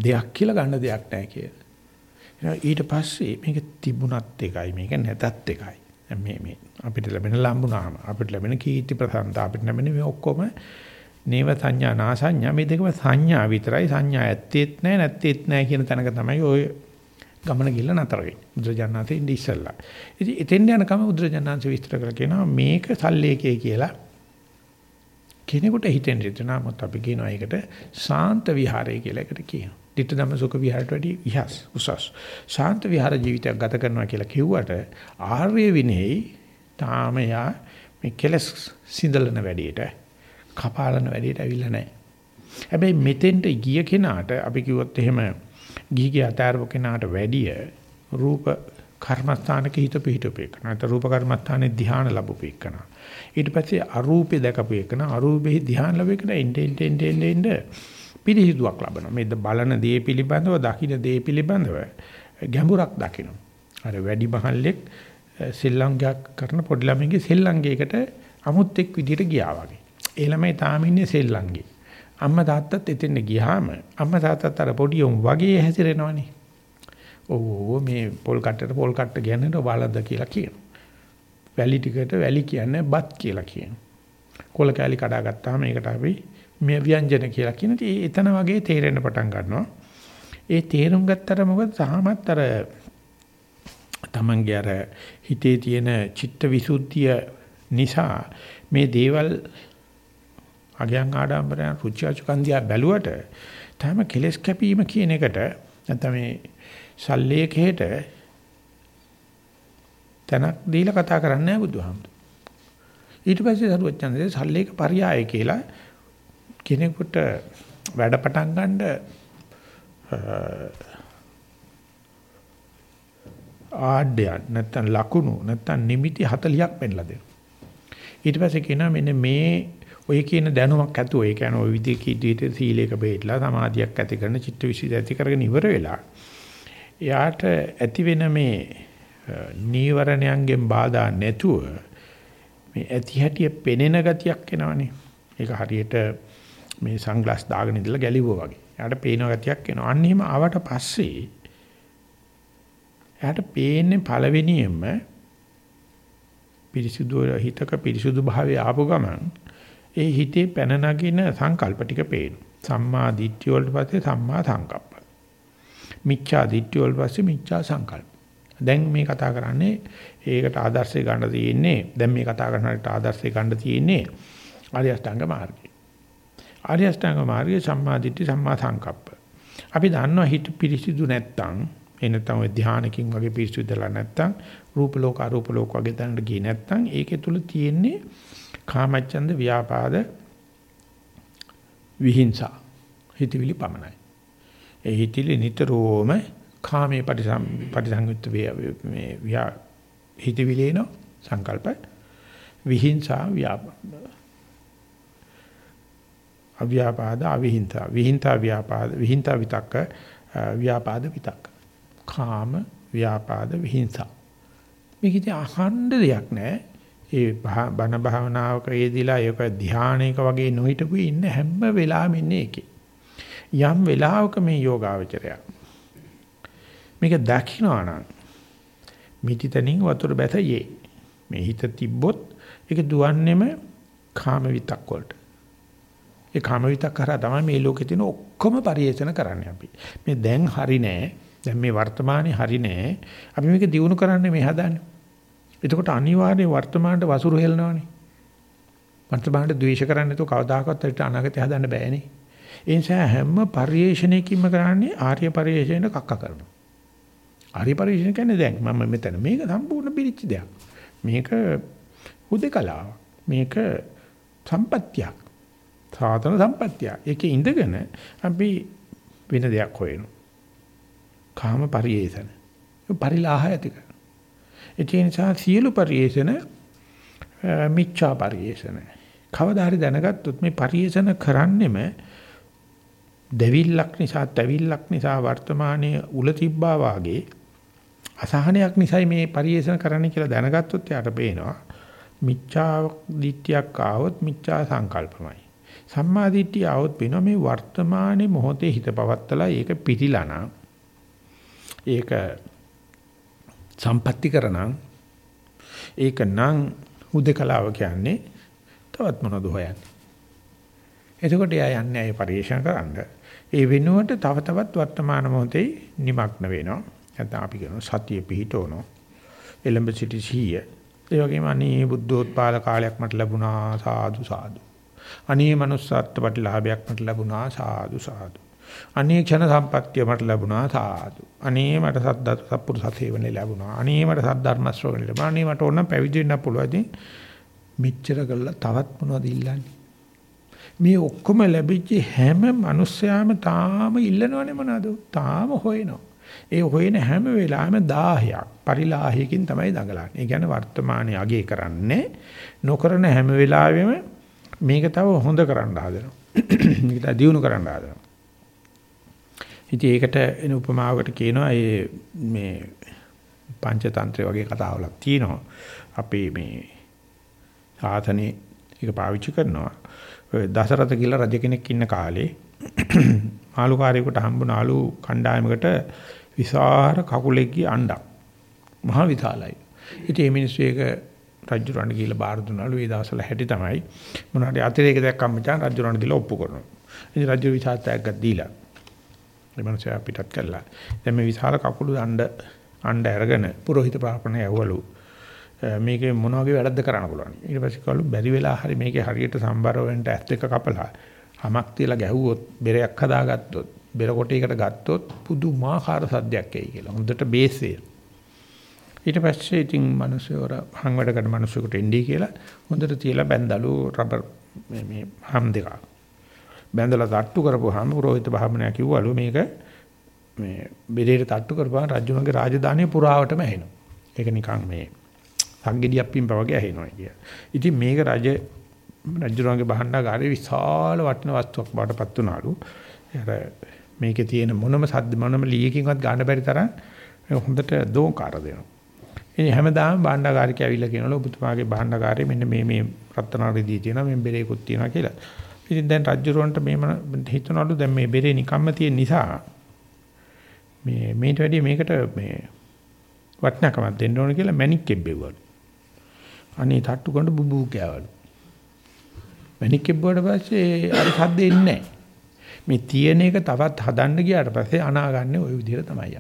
දෙයක් කියලා ගන්න දෙයක් නැහැ කියලා. ඊට පස්සේ මේක තිබුණත් එකයි මේක නැතත් එකයි. මේ මේ අපිට ලැබෙන ලම්බුනාම අපිට ලැබෙන කීර්ති ප්‍රසන්න අපිට ලැබෙන මේ ඔක්කොම නේව සංඥා නාසඤ්ඤා මේ දෙකම සංඥා විතරයි සංඥා ඇත්තේත් නැහැ නැත්තේත් නැහැ කියන තැනක තමයි ඔය ගමන ගිල්ල නතර වෙන්නේ. බුදුරජාණන්සේ ඉඳි ඉස්සල්ලා. ඉතින් එතෙන් යනකම බුදුරජාණන්සේ විස්තර කරලා කියනවා මේක සල්ලේකේ කියලා කෙනෙකුට හිතෙන් හිතනවා මොකද අපි කියනවා ඒකට සාන්ත විහාරය කියලා එකට කියනවා. Ditta dhamma sukha විහාරයට වැඩි විහස් උසස්. සාන්ත විහාර ජීවිතයක් ගත කරනවා කියලා කිව්වට ආර්ය විනේයි තාම යා මේ කෙලස් සිඳලන වැඩේට කපාලන වැඩේට ඇවිල්ලා නැහැ. හැබැයි මෙතෙන්ට ගිය කෙනාට අපි කිව්වොත් එහෙම ගිහිගේ අතාරපු කෙනාට වැඩිය රූප කර්මස්ථානක හිත පිහිටුපේක. නැත්නම් රූප කර්මස්ථානේ ධ්‍යාන ලැබුපේකනා. ඊට පස්සේ අරූපේ දැකපු එකන අරූපෙහි ධ්‍යාන ලැබෙ එකන එන්න එන්න එන්න එන්න පිළිහිදුවක් ලබනවා. මේ බලන දේ පිළිබඳව දකින්න දේ පිළිබඳව ගැඹුරක් දකිනවා. අර වැඩි මහල්ලෙක් සෙල්ලම්ගයක් කරන පොඩි ළමයිගේ සෙල්ලම්ගයකට අමුත්තෙක් විදියට ගියා වගේ. ඒ ළමයි තාම ඉන්නේ සෙල්ලම්ගේ. අම්මා තාත්තත් එතෙන් ගියාම අම්මා තාත්තත් අර පොඩි උන් වගේ හැසිරෙනවනේ. ඔව් මේ පොල් කට්ටට පොල් කට්ට කියන්නේ බලද්ද කියලා කියනවා. වැලි ටිකට වැලි කියන්නේ බත් කියලා කියනවා. කොල කෑලි කඩා ගත්තාම ඒකට අපි මේ ව්‍යංජන කියලා කියන ඉතින් එතන වගේ තේරෙන්න පටන් ගන්නවා. ඒ තේරුම් ගත්තට මොකද සාමත් අර තමන්ගේ අර හිතේ තියෙන චිත්ත විසුද්ධිය නිසා මේ දේවල් අගයන් ආඩම්බරයන් රුචිඅචුකන්දියා බැලුවට තම කෙලස් කැපීම කියන එකට නැත්නම් මේ සල්ලේකේට තැනක් දීලා කතා කරන්නේ නැහැ බුදුහාමුදුරුවෝ. ඊට පස්සේ සරුවච්චන්දේ සල්ලේක පරියාය කියලා කෙනෙකුට වැඩ පටන් ගන්න ආඩ්‍යයක් නැත්තම් ලකුණු නැත්තම් නිමිති 40ක් පෙන්ලා දෙනවා. ඊට පස්සේ කියනවා මෙන්න මේ ඔය කියන දැනුමක් ඇතුව ඒ කියන්නේ ওই විදිහේ කීඩීට සීලයක බෙහෙట్లా සමාධියක් ඇති කරන චිත්තවිසි ඇති කරගෙන ඉවර වෙලා එයාට ඇති වෙන මේ නීවරණයන්ගෙන් බාධා නැතුව මේ ඇති හැටිය පෙනෙන ගතියක් එනවනේ. ඒක හරියට මේ සන්ග්ලාස් දාගෙන ඉඳලා ගැලිවුවා වගේ. එයාට පේන ගතියක් එනවා. අන්න එහෙම ආවට පස්සේ එයාට පේන්නේ පළවෙනියෙන්ම පිරිසුදු හිතක පිරිසුදු භාවය ආපු ගමන් ඒ හිතේ පැන නගින සංකල්ප ටික පේනවා. සම්මා දිට්ඨිය වලට පස්සේ සම්මා සංකප්ප. මිච්ඡා දිට්ඨිය වලට පස්සේ මිච්ඡා සංකල්ප. දැන් මේ කතා කරන්නේ ඒකට ආදර්ශය ගන්න තියෙන්නේ දැන් මේ කතා කරනකට ආදර්ශය ගන්න තියෙන්නේ ආර්ය අෂ්ටාංග මාර්ගය. ආර්ය අෂ්ටාංග මාර්ගය සම්මා දිට්ඨි සම්මා සංකප්ප. අපි දන්නවා හිත පිරිසිදු නැත්තම් ඒ නැත්තම් ඔය ධානයකින් වගේ පිරිසිදුලා නැත්තම් රූප ලෝක අරූප ලෝක වගේ දැනට ගියේ නැත්තම් ඒකේ තුල තියෙන්නේ කාමච්ඡන්ද ව්‍යාපාද විහිංසා හිතවිලි පමණයි. ඒ හිතවිලි නිතරම කාමයේ පරිසම් පරිසංයුක්ත මේ විහා හිතවිලේන සංකල්ප විහිංසා ව්‍යාපාද අව්‍යාපාද අවිහිංසා. විහිංසා ව්‍යාපාද විහිංසා විතක්ක ව්‍යාපාද විතක්ක. කාම ව්‍යාපාද විහිංසා. මේක ඉතින් අහන්න දෙයක් නැහැ. ඒ බණ භාවනාවක යෙදিলা ඒක ධානයක වගේ නොහිටපු ඉන්න හැම වෙලාවෙම ඉන්නේ ඒකේ. යම් වෙලාවක මේ යෝගාවචරය. මේක දකින්නවා නම් මිටිතනින් වතුර බැසයේ මේ හිත තිබ්බොත් ඒක දුවන්නේම කාම විතක් වලට. ඒ කාම විතක් කරා තමයි මේ ලෝකේ තියෙන ඔක්කොම පරිේෂණ කරන්නේ අපි මේ දැන් හරි නෑ දැන් මේ වර්තමානයේ හරි නෑ අපි මේක දිනු කරන්නේ මේ හදාන්නේ එතකොට අනිවාර්යයෙන් වර්තමානට වසුරු හෙලනවනේ වර්තමානට ද්වේෂ කරන්නේ නැතුව කවදාකවත් අපිට අනාගතය හදන්න බෑනේ ඒ නිසා හැම පරිේශණයකින්ම කරන්නේ ආර්ය පරිේශණයට කක්ක කරනවා. ආර්ය පරිේශණ කියන්නේ දැන් මම මෙතන මේක සම්පූර්ණ පිළිච්ච දෙයක්. මේක උදේකලාව. මේක සම්පත්තියක්. සාතන සම්පත්තියක්. ඒකේ ඉඳගෙන අපි වෙන දෙයක් හොයනවා. කාම පරිේශන. පරිලාහ ඇති කරනවා. ඒ නිසා සියලු පරිේශන මිච්ඡා පරිේශන. කවදා හරි දැනගත්තොත් මේ පරිේශන කරන්නෙම දෙවිල්ලක් නිසා තැවිල්ලක් නිසා වර්තමානයේ උල තිබ්බා වාගේ අසහනයක් නිසායි මේ පරිේෂණ කරන්න කියලා දැනගත්තොත් යාට පේනවා මිච්ඡා දිට්ඨියක් ආවොත් මිච්ඡා සංකල්පමයි සම්මා දිට්ඨිය ආවොත් පේනවා මේ වර්තමානයේ මොහොතේ හිත පවත්තලා ඒක පිටිලානා ඒක සම්පatti කරනං ඒක නම් හුදකලාව කියන්නේ තවත් මොනවද හොයන්නේ එතකොට එයා යන්නේ අය පරිේෂණ කරන්න. ඒ වෙනුවට තව තවත් වර්තමාන මොහොතේ নিমগ্ন වෙනවා. නැත්නම් අපි කියනවා සතිය පිහිටවනවා. එලඹ සිටි සිහිය. ඒ වගේම අනේ බුද්ධෝත්පාද කාලයක් මට ලැබුණා සාදු සාදු. අනේ manussත්ත්ව ප්‍රතිලාභයක් මට ලැබුණා සාදු සාදු. අනේ ක්ෂණ සම්පත්තිය මට ලැබුණා සාදු. අනේ මට සද්දත් සත්පුරුෂ සේවනයේ ලැබුණා. අනේ මට සද්ධර්ම ශ්‍රවණය ලැබුණා. අනේ මට ඕන පැවිදි වෙන්න පුළුවන්. ඉතින් මෙච්චර කළා තවත් මොනවද ඉල්ලන්නේ? මේ ඔක්කොම ලැබිච්ච හැම මිනිස්යාම තාම ඉල්ලනවනේ මොනවද? තාම හොයනවා. ඒ හොයන හැම වෙලාවෙම 1000ක් පරිලාහයකින් තමයි දඟලන්නේ. ඒ කියන්නේ වර්තමානයේ අගේ කරන්නේ නොකරන හැම වෙලාවෙම මේක තව හොඳ කරන්න හදනවා. [clears throat] මේක තව දියුණු කරන්න හදනවා. ඉතින් ඒකට එන උපමාවකට කියනවා මේ මේ පංචතන්ත්‍රය වගේ කතාවලක් තියෙනවා. අපි මේ සාතනේ ඒක පාවිච්චි කරනවා. දසරත කියලා රජ කෙනෙක් ඉන්න කාලේ [clears throat] මාළුකාරයෙකුට හම්බුනාලු කණ්ඩායමකට විසාර කකුලෙක්ගේ අණ්ඩක්. මහ විශාලයි. ඉතින් මේ මිනිස්සු ඒක රජුරණ කියලා බාර දුන්නාලු ඒ දවස්වල හැටි තමයි මොනවාරි අතිරේක දැක්කම මචං රජුරණ දීලා ඔප්පු කරනවා. ඉතින් රජු විසාතයක් දීලා මේ මිනිස්සු අපිටත් කළා. දැන් මේ විශාල කකුළු අණ්ඩ අණ්ඩ අරගෙන පුරোহিত ප්‍රාපණය ඇවවලු. මේකේ මොන වගේ වැඩක්ද කරන්න පුළුවන්. ඊට පස්සේ කවලු බැරි වෙලා හරි මේකේ හරියට සම්බර වෙන්න ඇස් දෙක කපලා හමක් තියලා ගැහුවොත් බෙරයක් හදාගත්තොත් බෙර කොටයකට ගත්තොත් පුදුමාකාර සද්දයක් එයි කියලා. හොඳට බේස් ඊට පස්සේ ඉතින් මිනිස්සුවර හං වැඩ කරන මිනිස්සුකට එන්නේ කියලා හොඳට තියලා බැඳලු රබර් මේ මේ හම් දෙක. බැඳලා තට්ටු කරපුවාම පුරোহিত භාමනය කිව්වලු මේක මේ බෙරේට තට්ටු කරපුවාම රජුණගේ රාජධානිය පුරාවටම ඇහෙනවා. ඒක නිකන් මේ සංගෙඩියක් පිම්පා වගේ ඇහෙනවා කිය. ඉතින් මේක රජ රජුරන්ගේ බහණ්ඩාගාරේ විශාල වටින වස්තුවක් බාටපත් වුණාලු. අර මේකේ තියෙන මොනම සද්ද මොනම ලීයකින්වත් ගන්න බැරි තරම් හොඳට දෝංකාර දෙනවා. ඉතින් හැමදාම බහණ්ඩාගාරික ඇවිල්ලා කියනවලු ඔබතුමාගේ බහණ්ඩාගාරේ මෙන්න මේ මේ රත්තරාරදී තියෙනවා මේ බෙරේකුත් තියෙනවා කියලා. ඉතින් දැන් රජුරවන්ට මේ හිතනවලු දැන් මේ බෙරේ නිකම්ම තියෙන නිසා මේ මේට වැඩිය මේකට මේ වටිනාකමක් දෙන්න ඕන කියලා මැණික් කෙබ්බෙව්වලු. අනේ තට්ටු කරන බුබු කෑවලු. මැණික් කෙබ්බුවට පස්සේ අර සද්ද එන්නේ නැහැ. මේ තියෙන එක තවත් හදන්න ගියාට පස්සේ අනාගන්නේ ওই විදිහට තමයි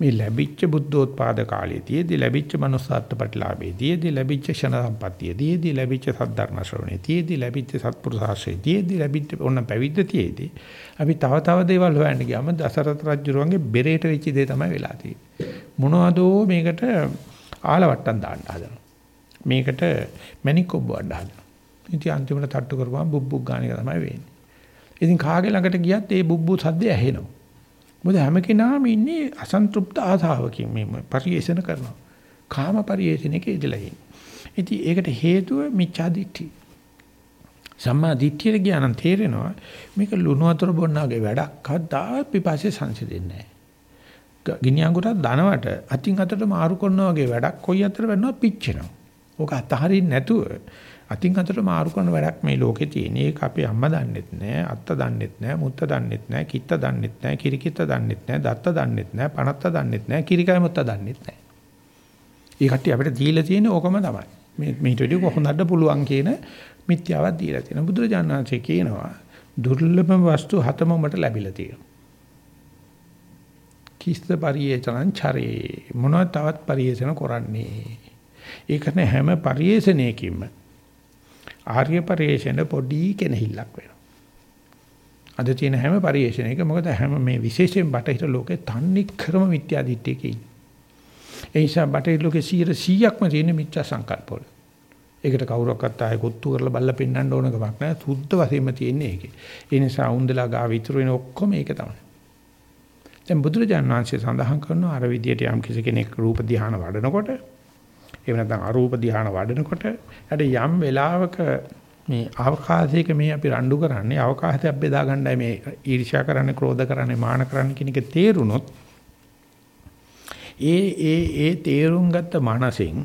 මේ ලැබිච්ච බුද්ධෝත්පාද කාලයේදී ලැබිච්ච manussාත්ත්ව ප්‍රතිලාභයේදී ලැබිච්ච ක්ෂණ සම්පත්තියේදී ලැබිච්ච සද්ධර්ම ශ්‍රවණයේදී ලැබිච්ච සත්පුරුෂාශ්‍රයේදී ලැබිච්ච ඕන පැවිද්දතියේදී අපි තව තව දේවල් හොයන්න ගියාම දසරත රජුරුවන්ගේ බෙරේට වෙච්ච දේ තමයි වෙලා තියෙන්නේ මොනවදෝ මේකට ආලවට්ටම් දාන්න හදනවා මේකට මැණික් ඔබවන්න හදනවා. ඉතින් අන්තිමට තට්ටු කරපුවම බුබ්බුක් ගන්න එක තමයි වෙන්නේ. ඉතින් කාගේ ළඟට ගියත් ඒ බුබ්බු සද්දය ඇහෙනවා. මොකද හැම කෙනාම ඉන්නේ අසන්තෘප්ත ආසාවකින් මේ පරිේෂණ කරනවා. කාම පරිේෂණයක ඉඳලා ඉන්නේ. ඉතින් ඒකට හේතුව මිච්ඡා දිට්ඨි. සම්මා දිට්ඨියට ගියානම් තේරෙනවා මේක ලුණු වතුර බොන්නාගේ වැඩක්. කවදා පිපාසය සංසිඳෙන්නේ නැහැ. ගිනි අඟුරක් දනවට අතින් අතට මාරු කරනවා වගේ වැඩක් කොයි අතට වෙනවද පිච්චෙනවා. ඕක අතහරින්න නැතුව අතින් අතට මාරු කරන වැඩක් මේ ලෝකේ තියෙන. ඒක අපේ අම්මා දන්නෙත් නෑ, අත්ත දන්නෙත් නෑ, මුත්ත දන්නෙත් නෑ, කිත්ත දන්නෙත් නෑ, කිරිකිත්ත දන්නෙත් නෑ, දත්ත දන්නෙත් නෑ, පණත්ත දන්නෙත් නෑ, කිරිකයි මුත්ත දන්නෙත් නෑ. ඒ කට්ටිය අපිට දීලා තියෙන ඕකම තමයි. මේ මේට වඩා කොහොමද පුළුවන් කියන මිත්‍යාවක් දීලා තියෙනවා. බුදුරජාණන් වහන්සේ කියනවා දුර්ලභම වස්තු හතම උඹට ලැබිලා තියෙනවා. කිස්ත පරිේෂණං චරේ මොනවද තවත් පරිේෂණ කරන්නේ? ඒක නේ හැම පරිේෂණයකින්ම ආර්ය පරිේෂණ පොඩි කෙනහිල්ලක් වෙනවා. අද තියෙන හැම පරිේෂණයක මොකද හැම මේ විශේෂයෙන් බටහිර ලෝකේ තන්නේ ක්‍රම මිත්‍යා දිට්ඨියක ඉන්නේ. ඒ නිසා බටහිර ලෝකේ 100%ක්ම තියෙන මිත්‍යා සංකල්ප වල. ඒකට කවුරක්වත් ආයෙ කොත්තු කරලා බල්ලා පෙන්වන්න ඕන කමක් නැහැ. සුද්ධ වශයෙන්ම තියෙන්නේ ඒකේ. ඒ නිසා උන්දලා ගාව ඉතුරු වෙන ඔක්කොම ඒක තමයි. දැන් බුදුරජාණන් වහන්සේ සඳහන් කරනවා අර විදියට යම් කිසි කෙනෙක් රූප ධානය වඩනකොට එහෙම නැත්නම් අරූප ධානය වඩනකොට යට යම් වෙලාවක මේ අවකාශයක මේ අපි රණ්ඩු කරන්නේ අවකාශයක් බෙදා ගන්නයි මේ ඊර්ෂ්‍යා කරන්නේ ක්‍රෝධ කරන්නේ මාන කරන්නේ කියන එක තේරුනොත් ඒ ඒ ඒ තේරුම් ගත්ත මනසෙන්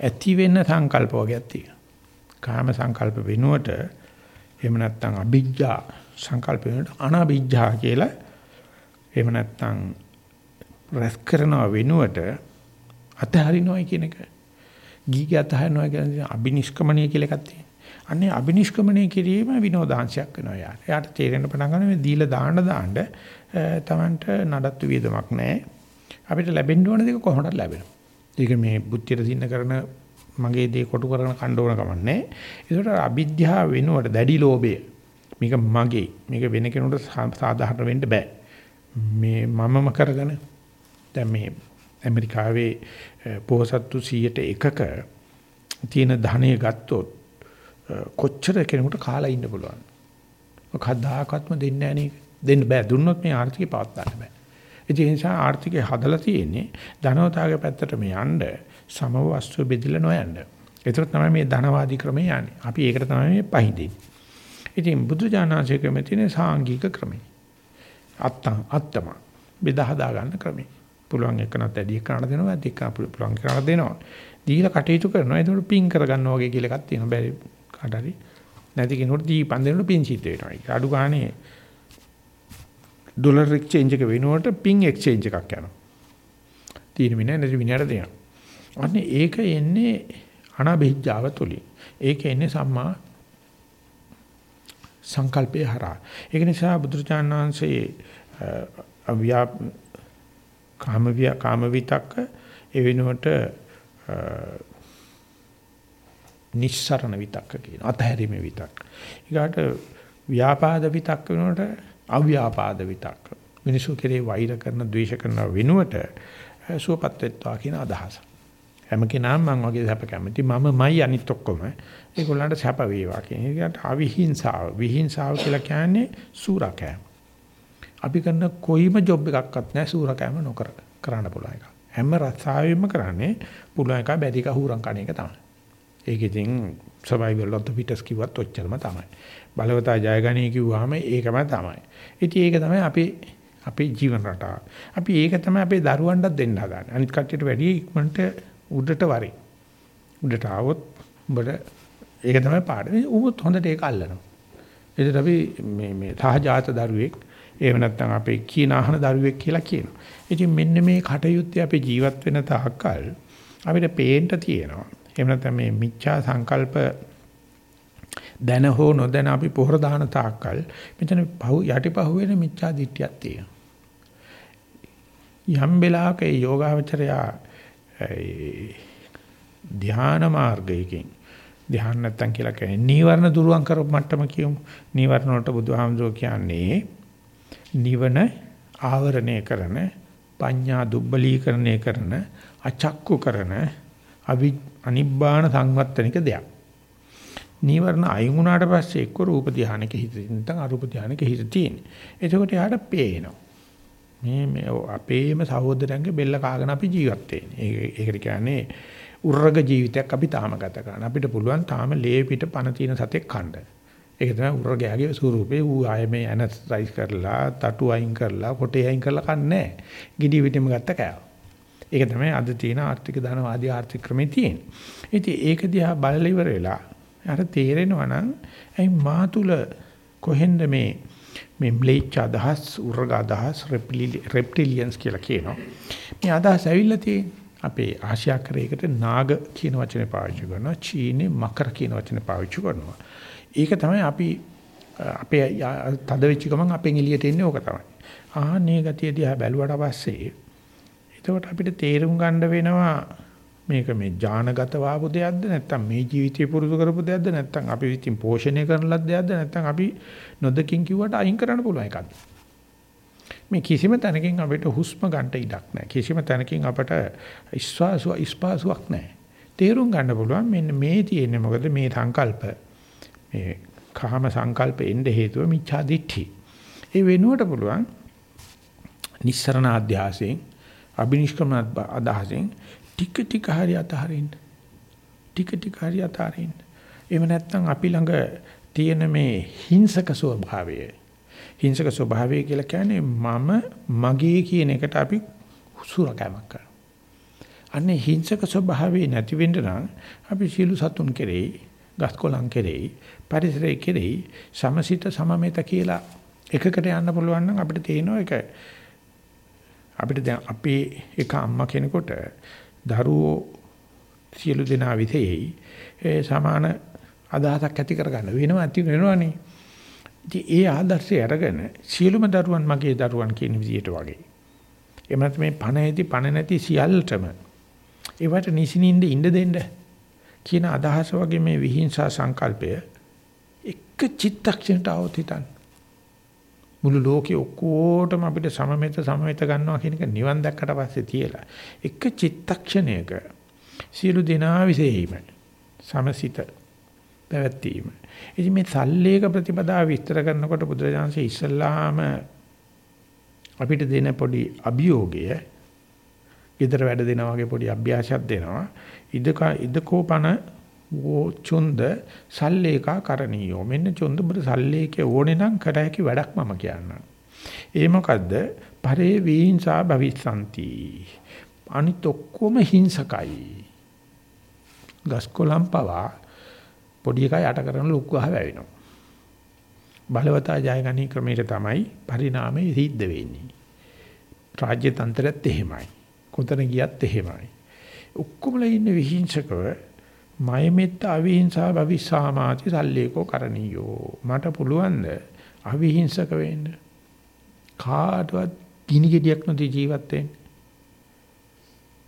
ඇති වෙන සංකල්ප වර්ගයක් තියෙනවා. කාම සංකල්ප වෙනුවට එහෙම නැත්නම් අභිජ්ජා සංකල්ප වෙනුවට අනභිජ්ජා කියලා එහෙම නැත්නම් රැස් කරනව වෙනුවට අතහරිනවා කියන එක. ගීගේ අතහරිනවා කියන්නේ අබිනිෂ්ක්‍මණය කියලා එකක් තියෙනවා. අන්නේ අබිනිෂ්ක්‍මණය කිරීම විනෝදාංශයක් වෙනවා යාට. එයාට තේරෙන්න පටන් ගන්න මේ දීලා දාන්න දාන්න තමන්ට නඩත්තු වියදමක් නැහැ. අපිට ලැබෙන්න ඕන දේ කොහොමද ලැබෙනවා. ඒක මේ බුද්ධියට දින්න කරන මගේ දේ කොටු කරන කණ්ඩ ඕන කමන්නේ. ඒකට අවිද්‍යාව වෙනුවට දැඩි ලෝභය. මේක මගේ. මේක වෙන කෙනෙකුට සාධාරණ වෙන්න බෑ. මේ මමම කරගෙන දැන් මේ ඇමරිකාවේ පොහසත්තු 100ට එකක තියෙන ධනය ගත්තොත් කොච්චර කෙනෙකුට කාලා ඉන්න පුළුවන්. කවදාකවත්ම දෙන්නේ නැහැ දෙන්න බෑ. දුන්නොත් මේ ආර්ථිකය පවත් ගන්න බෑ. ඒ නිසා ආර්ථිකය හදලා තියෙන්නේ ධනවතාවගේ පැත්තට මේ යන්න සම වස්තු බෙදලා නොයන්න. ඒතර තමයි මේ ධනවාදී ක්‍රමය යන්නේ. අපි ඒකට තමයි මේ පහඳින්නේ. ඉතින් බුදුජානනාංශයේ ක්‍රමය තියෙන සාංගික ක්‍රමය. අත්තම් අත්තම බෙදා හදා ගන්න ක්‍රමය. පුළුවන් එකනත් ඇදී කරන්න දෙනවා, ඇදී කරන්න පුළුවන් කරන්න දෙනවා. දීලා කටයුතු කරනවා. ඒකට පින් කරගන්න වගේ කියලා එකක් තියෙනවා. බැරි කාට හරි නැති කෙනෙකුට දීපන් දෙනකොට පින් සිද්ධ වෙනවා. අඩු ගානේ ඩොලර් එක්ස්චේන්ජ් එක වෙනුවට පින් එක්ස්චේන්ජ් එකක් යනවා. තීන මිනිහ නැති මිනිහට දෙනවා. අන්න ඒක එන්නේ අනබෙහිජාව තුලින්. ඒක එන්නේ සම්මා සංකල්පේ හරහා. ඒක නිසා බුදුරජාණන් වහන්සේ අවියා කාම විය කාම විතක්ක ඒ වෙනුවට නිස්සරණ විතක්ක කියන අතහැරීමේ විතක්ක. ඊගාට ව්‍යාපාද විතක්ක වෙනුවට අව්‍යාපාද විතක්ක. මිනිසු කෙරේ වෛර කරන, ද්වේෂ කරන වෙනුවට සුවපත් වෙත්වා කියන අදහස. හැම කෙනාම මම වගේ සැප කැමති. මමමයි අනිත් ඔක්කොම. ඒගොල්ලන්ට සැප වේවා කියන එකට අවිහිංසාව. විහිංසාව කියලා කියන්නේ සූරකෑම. අපි කරන කොයිම ජොබ් එකක්වත් නැහැ සූරකෑම නොකර කරන්න පුළුවන් එක. හැම රස්සාවෙම කරන්නේ පුළුවන් එක බැරි එක හුරන් කණ එක තමයි. ඒක ඉතින් survival of the fittest කිව්වත් ඔච්චරම තමයි. බලවතා ජයගනී කිව්වහම ඒකම තමයි. ඉතින් ඒක තමයි අපි අපේ ජීවන රටාව. අපි ඒක තමයි අපේ දරුවන්ටත් දෙන්න හදාන්නේ. අනිත් කට්ටියට වැඩි ඉක්මනට උඩට වරි. උඩට ආවොත් උඹට ඒක තමයි පාඩම. උඹත් හොඳට ඒක අල්ලනවා. එතකොට අපි මේ මේ සහජාත දරුවෙක් එහෙම නැත්නම් අපේ කීන අහන දරුවෙක් කියලා කියනවා. ඉතින් මෙන්න මේ කටයුත්තේ අපි ජීවත් වෙන තාක්කල් අපිට පේන්න තියෙනවා. එහෙම නැත්නම් මේ මිච්ඡා සංකල්ප දැන හෝ නොදැන අපි පොහොර දාන තාක්කල් මෙතන පහු යටිපහුව වෙන මිච්ඡා දිට්ඨියක් තියෙනවා. යම් වෙලාවක ඒ යෝගාවචරයා ධ්‍යාන මාර්ගයකින් ධ්‍යාන නැත්තම් කියලා කියන්නේ නීවරණ දුරුවන් කරපු මට්ටම කියමු. නීවරණ වලට බුදුහාමුදුරුවෝ කියන්නේ නිවන ආවරණය කරන පඤ්ඤා දුබ්බලීකරණය කරන අචක්කු කරන අනිබ්බාන සංවත්තනික දෙයක්. නීවරණ අයින් වුණාට පස්සේ එක්ක රූප ධානයක හිත නැත්නම් අරූප ධානයක හිත තියෙන්නේ. එතකොට යාට පේනවා. මේ මේ අපේම සහෝදරයන්ගේ බෙල්ල කාගෙන අපි ජීවත් වෙන්නේ. ඒකට කියන්නේ උර්රග ජීවිතයක් අපි තාම ගත කරන. අපිට පුළුවන් තාම ලේ පිට පණ තියෙන සතෙක් කන්න. ඒක තමයි උරගයාගේ ස්වරූපේ ඌ ආයේ මේ ඇනස්තයිස් කරලා තටු අයින් කරලා කොටේ අයින් කරලා කන්නේ ගිඩි විටිම ගත්ත කෑව. ඒක තමයි අද තියෙන ආර්ථික ධනවාදී ආර්ථික ක්‍රමේ තියෙන්නේ. ඉතින් ඒක දිහා බලලා ඉවර වෙලා අර තේරෙනවා නම් ඇයි මා තුල කොහෙන්ද මේ මේ බ්ලේච් අදහස් උර්ග අදහස් රෙප්ටිලියන්ස් කියලා කියනවා. මේ අදහස් ඇවිල්ලා තියෙන්නේ අපේ ආශ්‍යාකරයකට නාග කියන වචනේ පාවිච්චි කරනවා. චීනේ මකර කියන වචනේ පාවිච්චි කරනවා. ඒක තමයි අපි අපේ තද වෙච්ච ගමන් අපෙන් එළියට එන්නේ ඕක තමයි. ආහනේ ගතිය දිහා බැලුවට පස්සේ එතකොට අපිට තේරුම් ගන්න වෙනවා මේක මේ ඥානගත වාපු දෙයක්ද නැත්නම් මේ ජීවිතේ පුරුදු කරපු දෙයක්ද නැත්නම් අපි විසින් පෝෂණය කරන ලද දෙයක්ද නැත්නම් අපි නොදකින් කිව්වට අයින් කරන්න පුළුවන් එකක්ද? මේ කිසිම තැනකින් අපිට හුස්ම ගන්න ඉඩක් නැහැ. කිසිම තැනකින් අපට ඉස්වාසුව ඉස්පාසුවක් නැහැ. තේරුම් ගන්න පුළුවන් මෙන්න මේ තියෙන්නේ මොකද? මේ සංකල්ප. මේ කාම සංකල්ප එන්න හේතුව මිච්ඡා දිට්ඨි. ඒ වෙනුවට පුළුවන් නිස්සරණ අධ්‍යාසයෙන් අබිනිෂ්ක්‍රමන අදහසෙන් ටික ටික හරි අතහරින්න. ටික ටික හරි අතහරින්න. එහෙම නැත්නම් අපි ළඟ තියෙන මේ හිංසක ස්වභාවය හිංසක ස්වභාවය කියලා කියන්නේ මම මගේ කියන එකට අපි සුරකෑමක් කරනවා. අන්නේ හිංසක ස්වභාවය නැති වෙන්න නම් අපි සියලු සතුන් කෙරෙහි ගස්කොලන් කෙරෙහි පරිසරය කෙරෙහි සමසිත සමමෙත කියලා එකකට යන්න පුළුවන් නම් අපිට තේරෙනවා ඒක අපිට දැන් අපේ එක අම්මා කෙනෙකුට දරුවෝ සියලු දෙනා විතෙයි ඒ සමාන අදහසක් ඇති කරගන්න වෙනවා ඇති වෙනවනේ. ඉතින් ඒ ආදර්ශය අරගෙන සියලුම දරුවන් මගේ දරුවන් කියන විදිහට වගේ. එමත් මේ පණ ඇති පණ නැති සියල්ලටම ඒවට නිසිනින්ද ඉන්න දෙන්න කියන අදහස වගේ මේ විහිංසා සංකල්පය එක චිත්තක්ෂණයට આવොත් හිතන්න. මුළු ලෝකේ ඔක්කොටම අපිට සමමෙත සමමෙත ගන්නවා කියන එක නිවන් දැක්කට පස්සේ තියලා එක චිත්තක්ෂණයක සියලු දෙනා විශේෂීම සමසිත පැවැත්වීම. ඉතින් මේ සල්ලේක ප්‍රතිපදාව විස්තර කරනකොට බුදුරජාන්සේ ඉස්සල්ලාම අපිට දෙන පොඩි අභියෝගය ඊතර වැඩ දෙනා වගේ පොඩි අභ්‍යාසයක් දෙනවා. ඉදක ඉදකෝපන ඕ චුන්ද සල්ලේකා කරණීයෝ. මෙන්න චුන්ද බුදු සල්ලේකේ ඕනේ නම් කර හැකි වැඩක් මම කියන්නම්. ඒ මොකද්ද? පරේ වීංසා භවිස්සanti අනිත් ඔක්කොම හිංසකයි. ගස්කොලම් පවා පොඩි එකා යට කරන ලොක්කව වැවෙනවා. බලවතා ජයගනී ක්‍රමයට තමයි පරිණාමය සිද්ධ වෙන්නේ. රාජ්‍ය තන්ත්‍රයත් එහෙමයි. කොතන ගියත් එහෙමයි. ඔක්කොමලා ඉන්නේ විහිංසකව. මයමෙත්ත අවිහිංසා භවිසාමාති සල්ලේකෝ කරණීයෝ. මට පුළුවන් ද අවිහිංසක වෙන්න? කාටවත් ගිනි ගෙඩියක් නැති ජීවත් වෙන්න.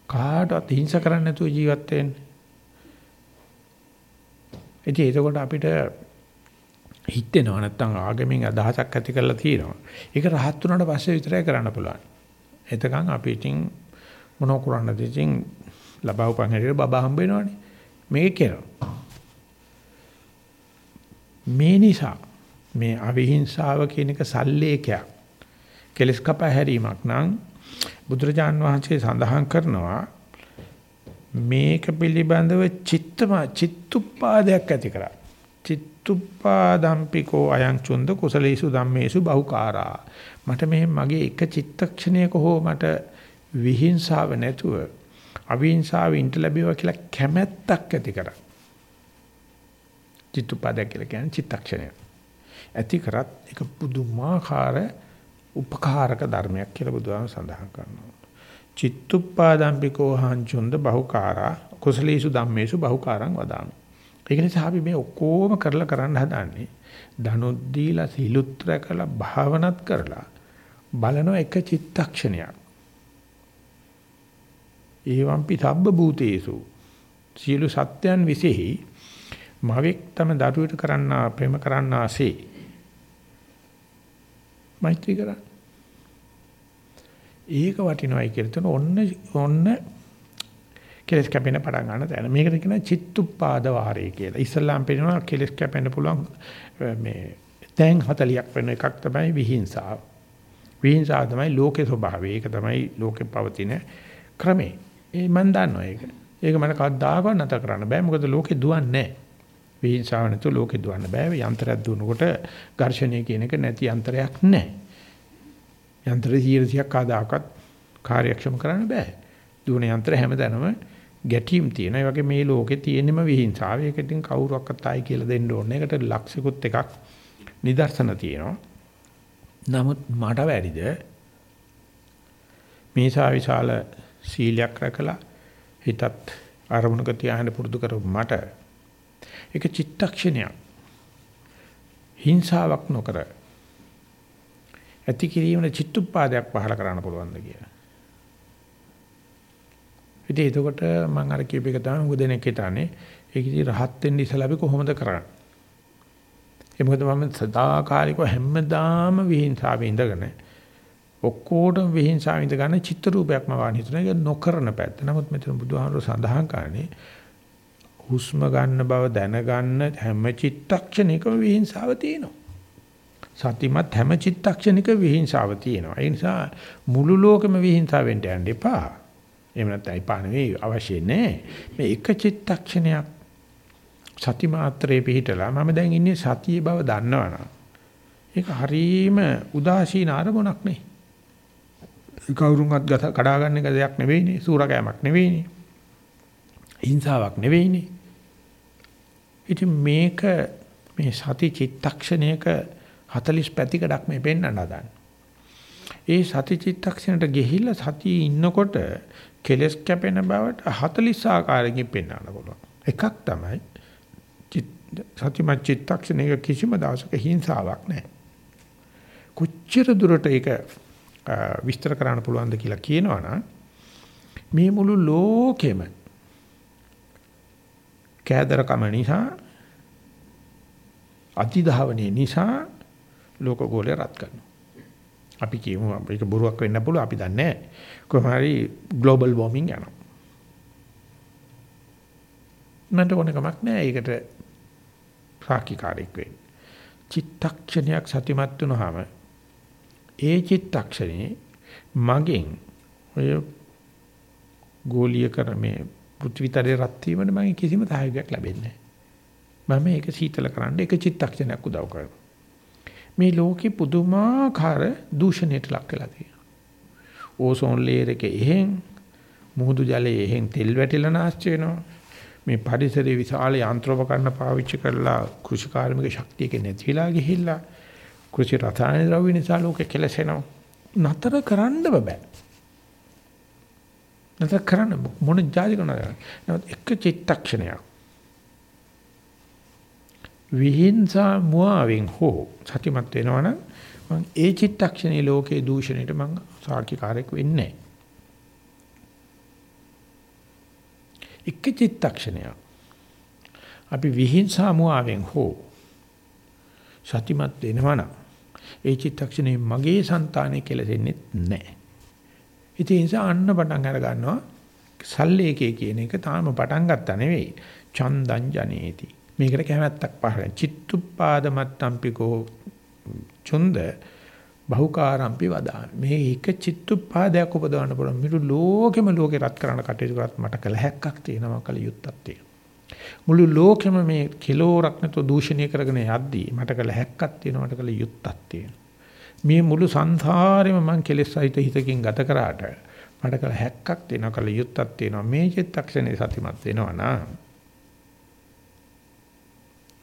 කාටවත් හිංස කරන්නේ නැතුව ජීවත් වෙන්න. ඉතින් එතකොට අපිට හිතෙනවා නැත්තම් ආගමෙන් අදහසක් ඇති කරලා තියෙනවා. ඒක රහත් වුණාට පස්සේ විතරයි කරන්න පුළුවන්. එතකන් අපි ඉතින් මොනෝ කරන්නද? ඉතින් ලබාවපන් හැටියට බබා හම්බ වෙනවනේ. මේක කරනවා. මේ නිසා මේ අවිහිංසාව කියන එක සල්ලේකයක්. කෙලස් කපා හැරීමක් නම් බුදුරජාන් වහන්සේ සඳහන් කරනවා මේක පිළිබඳව චිත්තම චිත්තුප්පාදයක් ඇති කරා. චිත්තුප්පාදම්පිකෝ අයං චුන්ද කුසලේසු ධම්මේසු බහුකාරා. මට මෙහෙම මගේ එක චිත්තක්ෂණයක හෝ මට විහිංසාව නැතුව අවිහිංසාව ඉන්ට ලැබේවා කියලා කැමැත්තක් ඇති කරා. චිත්තුපද කියලා කියන්නේ චිත්තක්ෂණය. ඇති කරත් ඒක පුදුමාකාර උපකාරක ධර්මයක් කියලා බුදුහාම සඳහන් කරනවා. චිත්තුප්පාදම්පිකෝ හංචුන්ද බහුකාරා කුසලීසු ධම්මේසු බහුකාරං වදාමි. ඒක නිසා අපි මේ ඔක්කොම කරලා කරන්න හදාන්නේ ධනොත් දීලා සිලුත් රැකලා භාවනත් කරලා බලන එක චිත්තක්ෂණයක්. ඒවම්පි සබ්බ භූතේසු. සියලු සත්‍යයන් විසෙහි මවෙක් තම දරුවට කරන්නා ප්‍රේම කරන්නාසේ මෛත්‍රී කරා ඒක වටිනවයි කියලා තන ඔන්න ඔන්න කෙලස් කැපෙන පටන් ගන්න තැන. මේකට කියන චිත්තුප්පාද වාරය කියලා. ඉස්ලාම් පෙන්නනවා කෙලස් කැපෙන්න පුළුවන් මේ තැන් 40ක් වෙන එකක් තමයි විහිංසාව. විහිංසාව තමයි ලෝකේ ස්වභාවය. ඒක තමයි ලෝකේ පවතින ක්‍රමේ ඒ මන් දන්නවා ඒක. ඒක මට කවදාකවත් නැත කරන්න බෑ. මොකද ලෝකේ දුවන්නේ නැහැ. විහිංසාව නැතුව ලෝකෙ දුවන්න බෑ. යන්ත්‍රයක් දුවනකොට ඝර්ෂණය කියන එක නැති යන්ත්‍රයක් නැහැ. යන්ත්‍රය 100ක් ආදාකත් කාර්යක්ෂම කරන්න බෑ. දුවන යන්ත්‍ර හැමදැනම ගැටීම් තියෙන. ඒ වගේ මේ ලෝකේ තියෙනම විහිංසාව. ඒක ඉතින් කවුරුවක්වත් ආයි කියලා දෙන්න ඕනේ. ඒකට ලක්ෂිකුත් එකක් නිදර්ශන තියෙනවා. නමුත් මට වැඩිද මේසා විශාල සීලයක් රැකලා හිතත් අරමුණක තියාගෙන පුරුදු කරපු මට ඒක චිත්තක්ෂණයක් හිංසාවක් නොකර ඇති කිරීමේ චිත්තුප්පාදයක් පහල කරන්න පුළුවන්ද කියලා. ඉතින් එතකොට මම අර කියප එක තමයි මොකද දෙනෙක් හිතන්නේ ඒක ඉතින් රහත් වෙන්න ඉස්සලා අපි කොහොමද කරන්නේ? ඒ මොකද මම සදාකාලිකව හැමදාම විහිංසාවේ ඉඳගෙන ඔක්කොටම විහිංසාව ඉඳ ගන්න චිත්ත රූපයක්ම වාන හිතන එක නොකරන පැත්ත. නමුත් මෙතන බුදුහාමුදුර සඳහන් කරන්නේ හුස්ම ගන්න බව දැනගන්න හැම චිත්තක්ෂණයකම විහිංසාව තියෙනවා. සතිමත් හැම චිත්තක්ෂණයක විහිංසාව තියෙනවා. ඒ නිසා මුළු ලෝකෙම විහිංසාවෙන් යන්න එපා. එහෙම නැත්නම් එපා නෙවෙයි අවශ්‍ය නැහැ. මේ එක චිත්තක්ෂණයක් සති මාත්‍රේ පිහිටලා මම දැන් ඉන්නේ සතියේ බව දන්නවනම් ඒක හරීම උදාසීන අරමුණක් නේ. කවුරුන්වත් කඩා ගන්න එක දෙයක් නෙවෙයිනේ. සූරකෑමක් නෙවෙයිනේ. හිංසාවක් නෙවෙයිනේ. ඉතින් මේක මේ සති චිත්තක්ෂණයක 40 පැතිකඩක් මේ පෙන්වන්න හදන්නේ. ඒ සති චිත්තක්ෂණයට ගිහිල්ලා සතියේ ඉන්නකොට කෙලස් කැපෙන බවට 40 ආකාරයකින් පෙන්වන්න පුළුවන්. එකක් තමයි සතිමත් චිත්තක්ෂණයක කිසිම දවසක හිංසාවක් නැහැ. කොච්චර දුරට ඒක විස්තර කරන්න පුළුවන්ද කියලා කියනවනම් මේ මුළු ලෝකෙම කෑදරකම නිසා අතිධාවනයේ නිසා ලෝක ගෝලය රත් කරනවා. අපි කියමු මේක බොරුවක් වෙන්න පුළුවන් අපි දන්නේ නැහැ. කොහොම හරි ග්ලෝබල් වෝමින් යනවා. මන්ට ඕන කමක් නැහැ ඒකට සාකිකාරයක් වෙන්න. චිත්තක්ෂණයක් සතිමත් වුනහම ඒ චිත්තක්ෂණේ මගෙන් ඔය ගෝලීය කරමේ පෘථිවිතරේ රත් වීමනේ මගේ කිසිම සහයෝගයක් ලැබෙන්නේ නැහැ. මම ඒක සීතල කරන්න එක චිත්තක්ෂණයක් උදව් කරනවා. මේ ලෝකේ පුදුමාකාර දූෂණයට ලක් වෙලා තියෙනවා. ඕසෝන් ලේයර් එකේ එහෙන් මුහුදු ජලයේ එහෙන් තෙල් වැටිලා නැස්ච වෙනවා. මේ පරිසරයේ විශාල යන්ත්‍රෝපකරණ පාවිච්චි කරලා කෘෂි කාර්මික ශක්තියක නැතිලා ගිහිල්ලා කෘෂි රසායන ද්‍රව්‍ය නිසා ලෝකෙ කෙලසෙනවා. නතර කරන්න බෑ. නතර කරන්න මොන જાති කරනවද? නමුත් එක චිත්තක්ෂණයක් විහිංසා මුවාවෙන් හෝ සතිමත් වෙනවනම් මම ඒ චිත්තක්ෂණේ ලෝකේ දූෂණයට මම සාක්ෂිකාරයක් වෙන්නේ එක චිත්තක්ෂණයක් අපි විහිංසා මුවාවෙන් හෝ සතිමත් වෙනවනම් ඒ චිත්තක්ෂණේ මගේ సంతානෙ කෙලෙන්නේ නැහැ. ඉතින් ඒ නිසා අන්න පටන් අර ගන්නවා සල්ලේකේ කියන එක තාම පටන් ගත්තා නෙවෙයි. චන්දං ජනේති. මේකට කැමැත්තක් පහළ. චිත්තුප්පාදමත්තම්පිකෝ චුන්ද බහුකාරම්පි වදා. මේ එක චිත්තුප්පාදයක් උපදවන්න පුළුවන්. මිරු ලෝකෙම ලෝකේ රත් කරන්න කටයුතු කරත් මට කල හැක්කක් තියෙනවා කල යුත්තක් තියෙනවා. මුළු ලෝකෙම මේ කිලෝරක් නැතුව දූෂණය කරගෙන යද්දී මට කළ හැක්කක් තියෙනවා මට කළ යුත්තක් තියෙනවා. මේ මුළු සංසාරෙම මං කෙලෙස් සහිත හිතකින් ගත කරාට මට කළ හැක්කක් තියෙනවා කළ යුත්තක් තියෙනවා. මේ චිත්තක්ෂණේ සතිමත් වෙනවා නා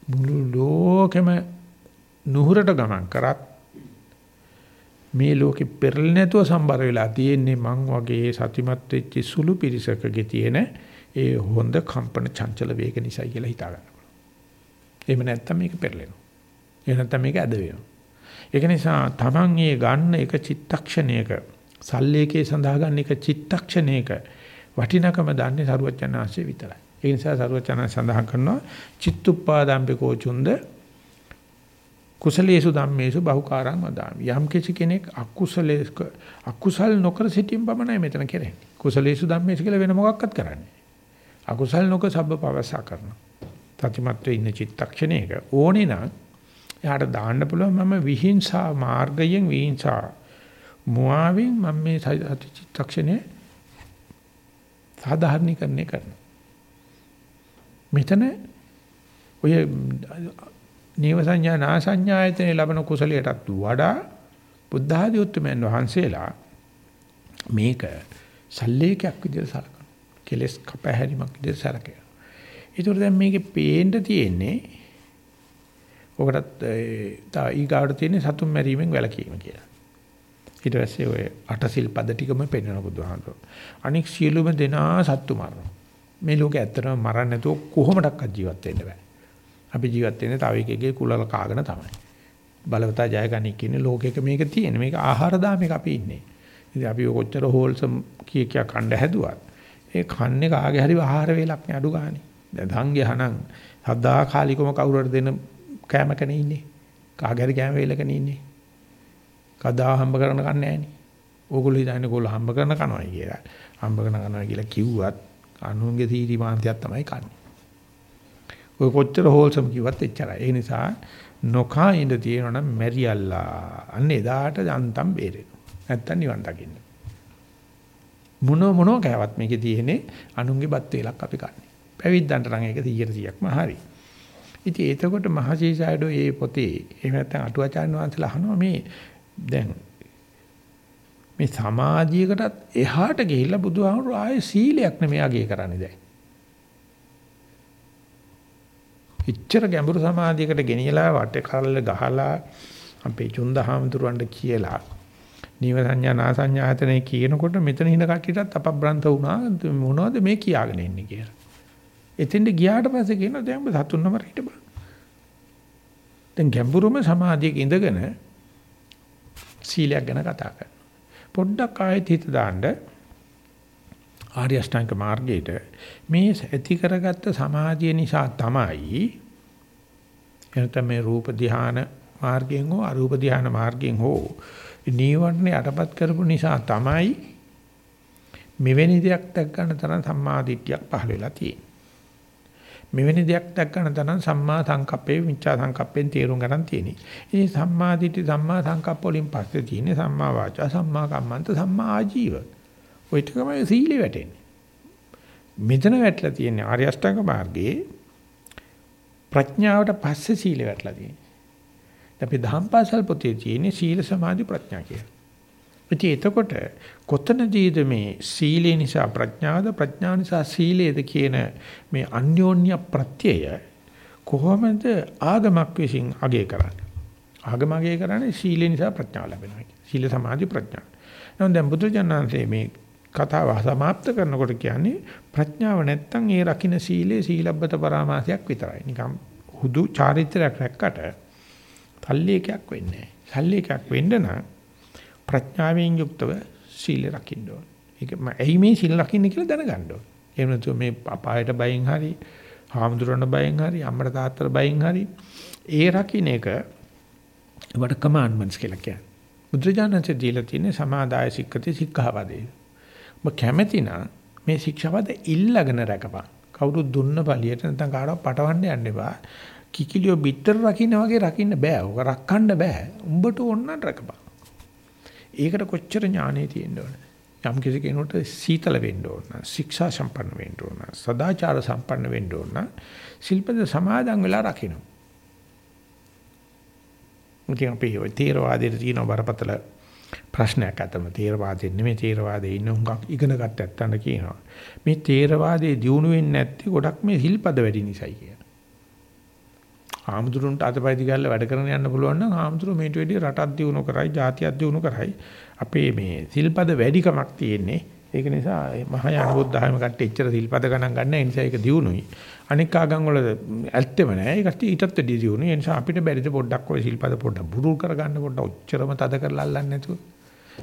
මුළු ලෝකෙම නුහුරට ගමන් කරත් මේ ලෝකෙ පෙරළ නැතුව සම්බර වෙලා තියෙන්නේ මං වගේ සතිමත් වෙච්ච සුළු පිරිසකගේ තියෙන ඒ හොඳ කම්පන චංචල වේග නිසායි කියලා හිතා ගන්න පුළුවන්. එහෙම නැත්නම් මේක පෙරලෙනවා. එහෙම නැත්නම් මේක ඇද වෙනවා. ඒක නිසා Taman ඒ ගන්න එක චිත්තක්ෂණයක සල්ලේකේ සඳහා ගන්න එක චිත්තක්ෂණයක වටිනකම දන්නේ සරුවචනාංශය විතරයි. ඒ නිසා සරුවචනාංශ සඳහන් කරනවා චිත්තුප්පාදම්බිකෝ චුන්ද කුසලේසු ධම්මේසු බහුකාරං වදාමි. යම් කිසි කෙනෙක් අකුසලේක අකුසල් නොකර සිටීම පමණයි මෙතන කරන්නේ. කුසලේසු ධම්මේසු කියලා වෙන මොකක්වත් කරන්නේ අකුසල් නොක සබ්බ පවසා කරනවා. තතිමත්වේ ඉන්න චිත්තක්ෂණයක ඕනේ නම් එයාට දාන්න පුළුවන් මම විහිංසා මාර්ගයෙන් විහිංසා මුවාවෙන් මම මේ සති චිත්තක්ෂණය සාධාරණීකරණය කරනවා. මෙතන ඔය නීව සංඥා නා සංඥායතනේ ලබන කුසලයටත් වඩා බුද්ධ ආදී උතුමයන් වහන්සේලා මේක සල්ලේකයක් විදිහට සලකනවා. කෙලස් කපහැරීමක් විදිහට සලකනවා. ඒතර දැන් මේකේ පේන්න තියෙන්නේ ඔකටත් තා ඊගාවට තියෙන්නේ සතුම් මැරීමෙන් වැළකීම කියලා. ඊට පස්සේ ඔය අටසිල් පද ටිකම පෙන්වන බුදුහාමුදුරුවෝ. අනික සියලුම දෙනා සත්තු මරනවා. මේ ලෝකේ ඇත්තටම මරන්න නැතුව කොහොමඩක්වත් ජීවත් වෙන්න බෑ. අපි ජීවත් වෙන්නේ තව එකෙක්ගේ කුලල කාගෙන තමයි. බලවතා ජයගනි කියන්නේ ලෝකෙක මේක තියෙන. මේක ආහාර දාමයක අපි ඉන්නේ. ඉතින් අපි කොච්චර හෝල්සම් කිය කිය කණ්ඩ හැදුවත් ඒ කන්නේ කාගේ හරි ආහාර වේලක් නේ අඩු ගානේ. දැන් ධංගයහනම් සදා කාලිකම කවුරුහරි දෙන කෑමකනේ ඉන්නේ. කාගේ හරි කෑම වේලකනේ ඉන්නේ. කදා හම්බ කරන කන්නේ නැහනේ. ඕගොල්ලෝ හිතන්නේ ඕගොල්ලෝ හම්බ කරන කනවයි කියලා. හම්බ කරන කනවා කියලා කිව්වත් අනුන්ගේ තීරි මාන්තියක් තමයි කන්නේ. ඔය කොච්චර හෝල්සම් කිව්වත් එච්චරයි. ඒ නිසා නොකා ඉඳ තියෙනවනම් මැරියල්ලා. අන්න එදාට යන්තම් බේරෙනවා. නැත්තම් නිවන් දකින්න. මොන මොන කෑවත් මේකේ තියෙන්නේ අනුන්ගේ බත් වේලක් අපි කන්නේ. පැවිද්දන්ට නම් ඒක 100%ක්ම හරි. ඉතින් එතකොට මහසීසයඩෝ මේ පොතේ එහෙම නැත්නම් අටුවාචාර්ය වංශලා අහනවා මේ දැන් මේ සමාධියකටත් එහාට ගිහිල්ලා බුදුහාමුදුරුවෝ ආයේ සීලයක් නෙමෙයි අගය කරන්නේ දැන්. ඉච්ඡර ගැඹුරු සමාධියකට ගෙනියලා වටේ කරල්ල ගහලා අපේ චුන්දහාමුදුරුවන්ට කියලා නීව සංඥා නා සංඥා හතනේ කියනකොට මෙතන හින කට්ටියටත් අපබ්‍රන්ත වුණා මොනවද මේ කියාගෙන ඉන්නේ කියලා. එතෙන්ට ගියාට පස්සේ කියනවා දැන් ඔබ සතුන්නම හිටපන්. දැන් ගැඹුරුම සමාධියක ඉඳගෙන සීලයක් ගැන කතා කරනවා. පොඩ්ඩක් ආයෙත් හිත දාන්න ආර්ය අෂ්ටාංග මාර්ගයේට මේ ඇති කරගත්ත සමාධිය නිසා තමයි එනතම මේ රූප ධාන මාර්ගයෙන් හෝ අරූප ධාන මාර්ගයෙන් හෝ නීවරණ යටපත් කරපු නිසා තමයි මෙවැනි දෙයක් දැක් ගන්න තරම් සම්මා දිට්ඨියක් පහළ වෙලා තියෙන්නේ. මෙවැනි දෙයක් දැක් ගන්න තරම් සම්මා සංකප්පේ මිච්ඡා සංකප්පෙන් තේරුම් ගන්න තියෙන්නේ. ඉතින් සම්මා දිට්ඨි සම්මා සංකප්ප වලින් පස්සේ තියෙන්නේ සම්මා වාචා සම්මා කම්මන්ත සම්මා ආජීව. ඔය ටිකමයි සීලෙ වැටෙන්නේ. මෙතන වැටලා තියෙන්නේ ආර්ය අෂ්ටාංග මාර්ගයේ ප්‍රඥාවට පස්සේ සීලෙ වැටලා තියෙන්නේ. අපි දහම්පාසල් පොතේ තියෙන්නේ සීල සමාධි ප්‍රඥා කියලා. ඉතින් එතකොට කොතනදීද මේ සීලේ නිසා ප්‍රඥාවද ප්‍රඥාව නිසා සීලේද කියන මේ අන්‍යෝන්‍ය ප්‍රත්‍යය කොහොමද ආගමක් විසින් අගය කරන්නේ? ආගම අගය කරන්නේ සීලේ නිසා ප්‍රඥාව ලැබෙනවා. සීල සමාධි ප්‍රඥා. නමුත් දැන් බුදුජානනාංශයේ මේ කතාව සමාප්ත කරනකොට කියන්නේ ප්‍රඥාව නැත්තම් ඒ රකින්න සීලේ සීලබ්බත පරාමාසයක් විතරයි. නිකම් හුදු චාරිත්‍රයක් රැක්කට තල්ලේකයක් වෙන්නේ නැහැ. තල්ලේකයක් වෙන්න නම් ප්‍රඥාවෙන් යුක්තව සීල රකින්න ඕන. ඒක මම ඇයි මේ සීල රකින්න කියලා දැනගන්න ඕන. එහෙම නැතුව මේ අපායට බයෙන් හරි, හාමුදුරන බයෙන් හරි, අම්මට තාත්තට බයෙන් හරි ඒ රකින්න එක වට කමාන්ඩ්මන්ට්ස් කියලා කියන්නේ. බුදුජානක දීලා තියෙන සමාදාය සික්කති සික්ඛාපදේ. ඔබ කැමැති නම් මේ ශික්ෂාපද ඉල්ලගෙන රැකපන්. කවුරුත් දුන්න බලියට නැත්නම් කාටවත් පටවන්න යන්න එපා. කිකිලියෝ බිත්තර රකින්න වගේ රකින්න බෑ. ඔක රක්කන්න බෑ. උඹට ඕන නම් රැකපන්. ඒකට කොච්චර ඥානෙ තියෙන්න ඕන. යම් කිසි කෙනෙකුට සීතල වෙන්න ඕන, ශික්ෂා සම්පන්න වෙන්න ඕන, සදාචාර සම්පන්න වෙන්න ඕන, ශිල්පද සමාදන් වෙලා රකින්න. මුතින් අපි ඔය තේරවාදයේ තියෙන බරපතල ප්‍රශ්නයක් අතම තේරවාදයේ නෙමෙයි තේරවාදයේ ඉන්න හුඟක් ඉගෙන ගන්නත් නැත්තඳ කියනවා. මේ තේරවාදයේ දියුණු වෙන්නේ නැත්තේ ගොඩක් මේ හිල්පද වැඩි නිසායි කියන. ආමුදුරුන්ට අතපය දිගල්ල වැඩ කරන යන්න පුළුවන් නම් ආමුදුරු මේට වැඩි රටක් දියුණු කරයි, ජාතියක් දියුණු කරයි. අපේ මේ සිල්පද වැඩිකමක් තියෙන්නේ. ඒක නිසා මහායාන බුද්ධාගම කට්ටිය එච්චර සිල්පද ගණන් ගන්න නැහැ. ඒ නිසා ඒක දියුණුයි. අනික් ආගම් වල ඇත්තෙම නැහැ. ඒ කට්ටිය ඊටත් වැඩි දියුණුයි. ඒ නිසා අපිට බැරිද පොඩ්ඩක් ඔය සිල්පද පොඩ්ඩක් බුරුල් කරගන්න පොඩ්ඩක් ඔච්චරම තද කරලා අල්ලන්නේ නැතුව.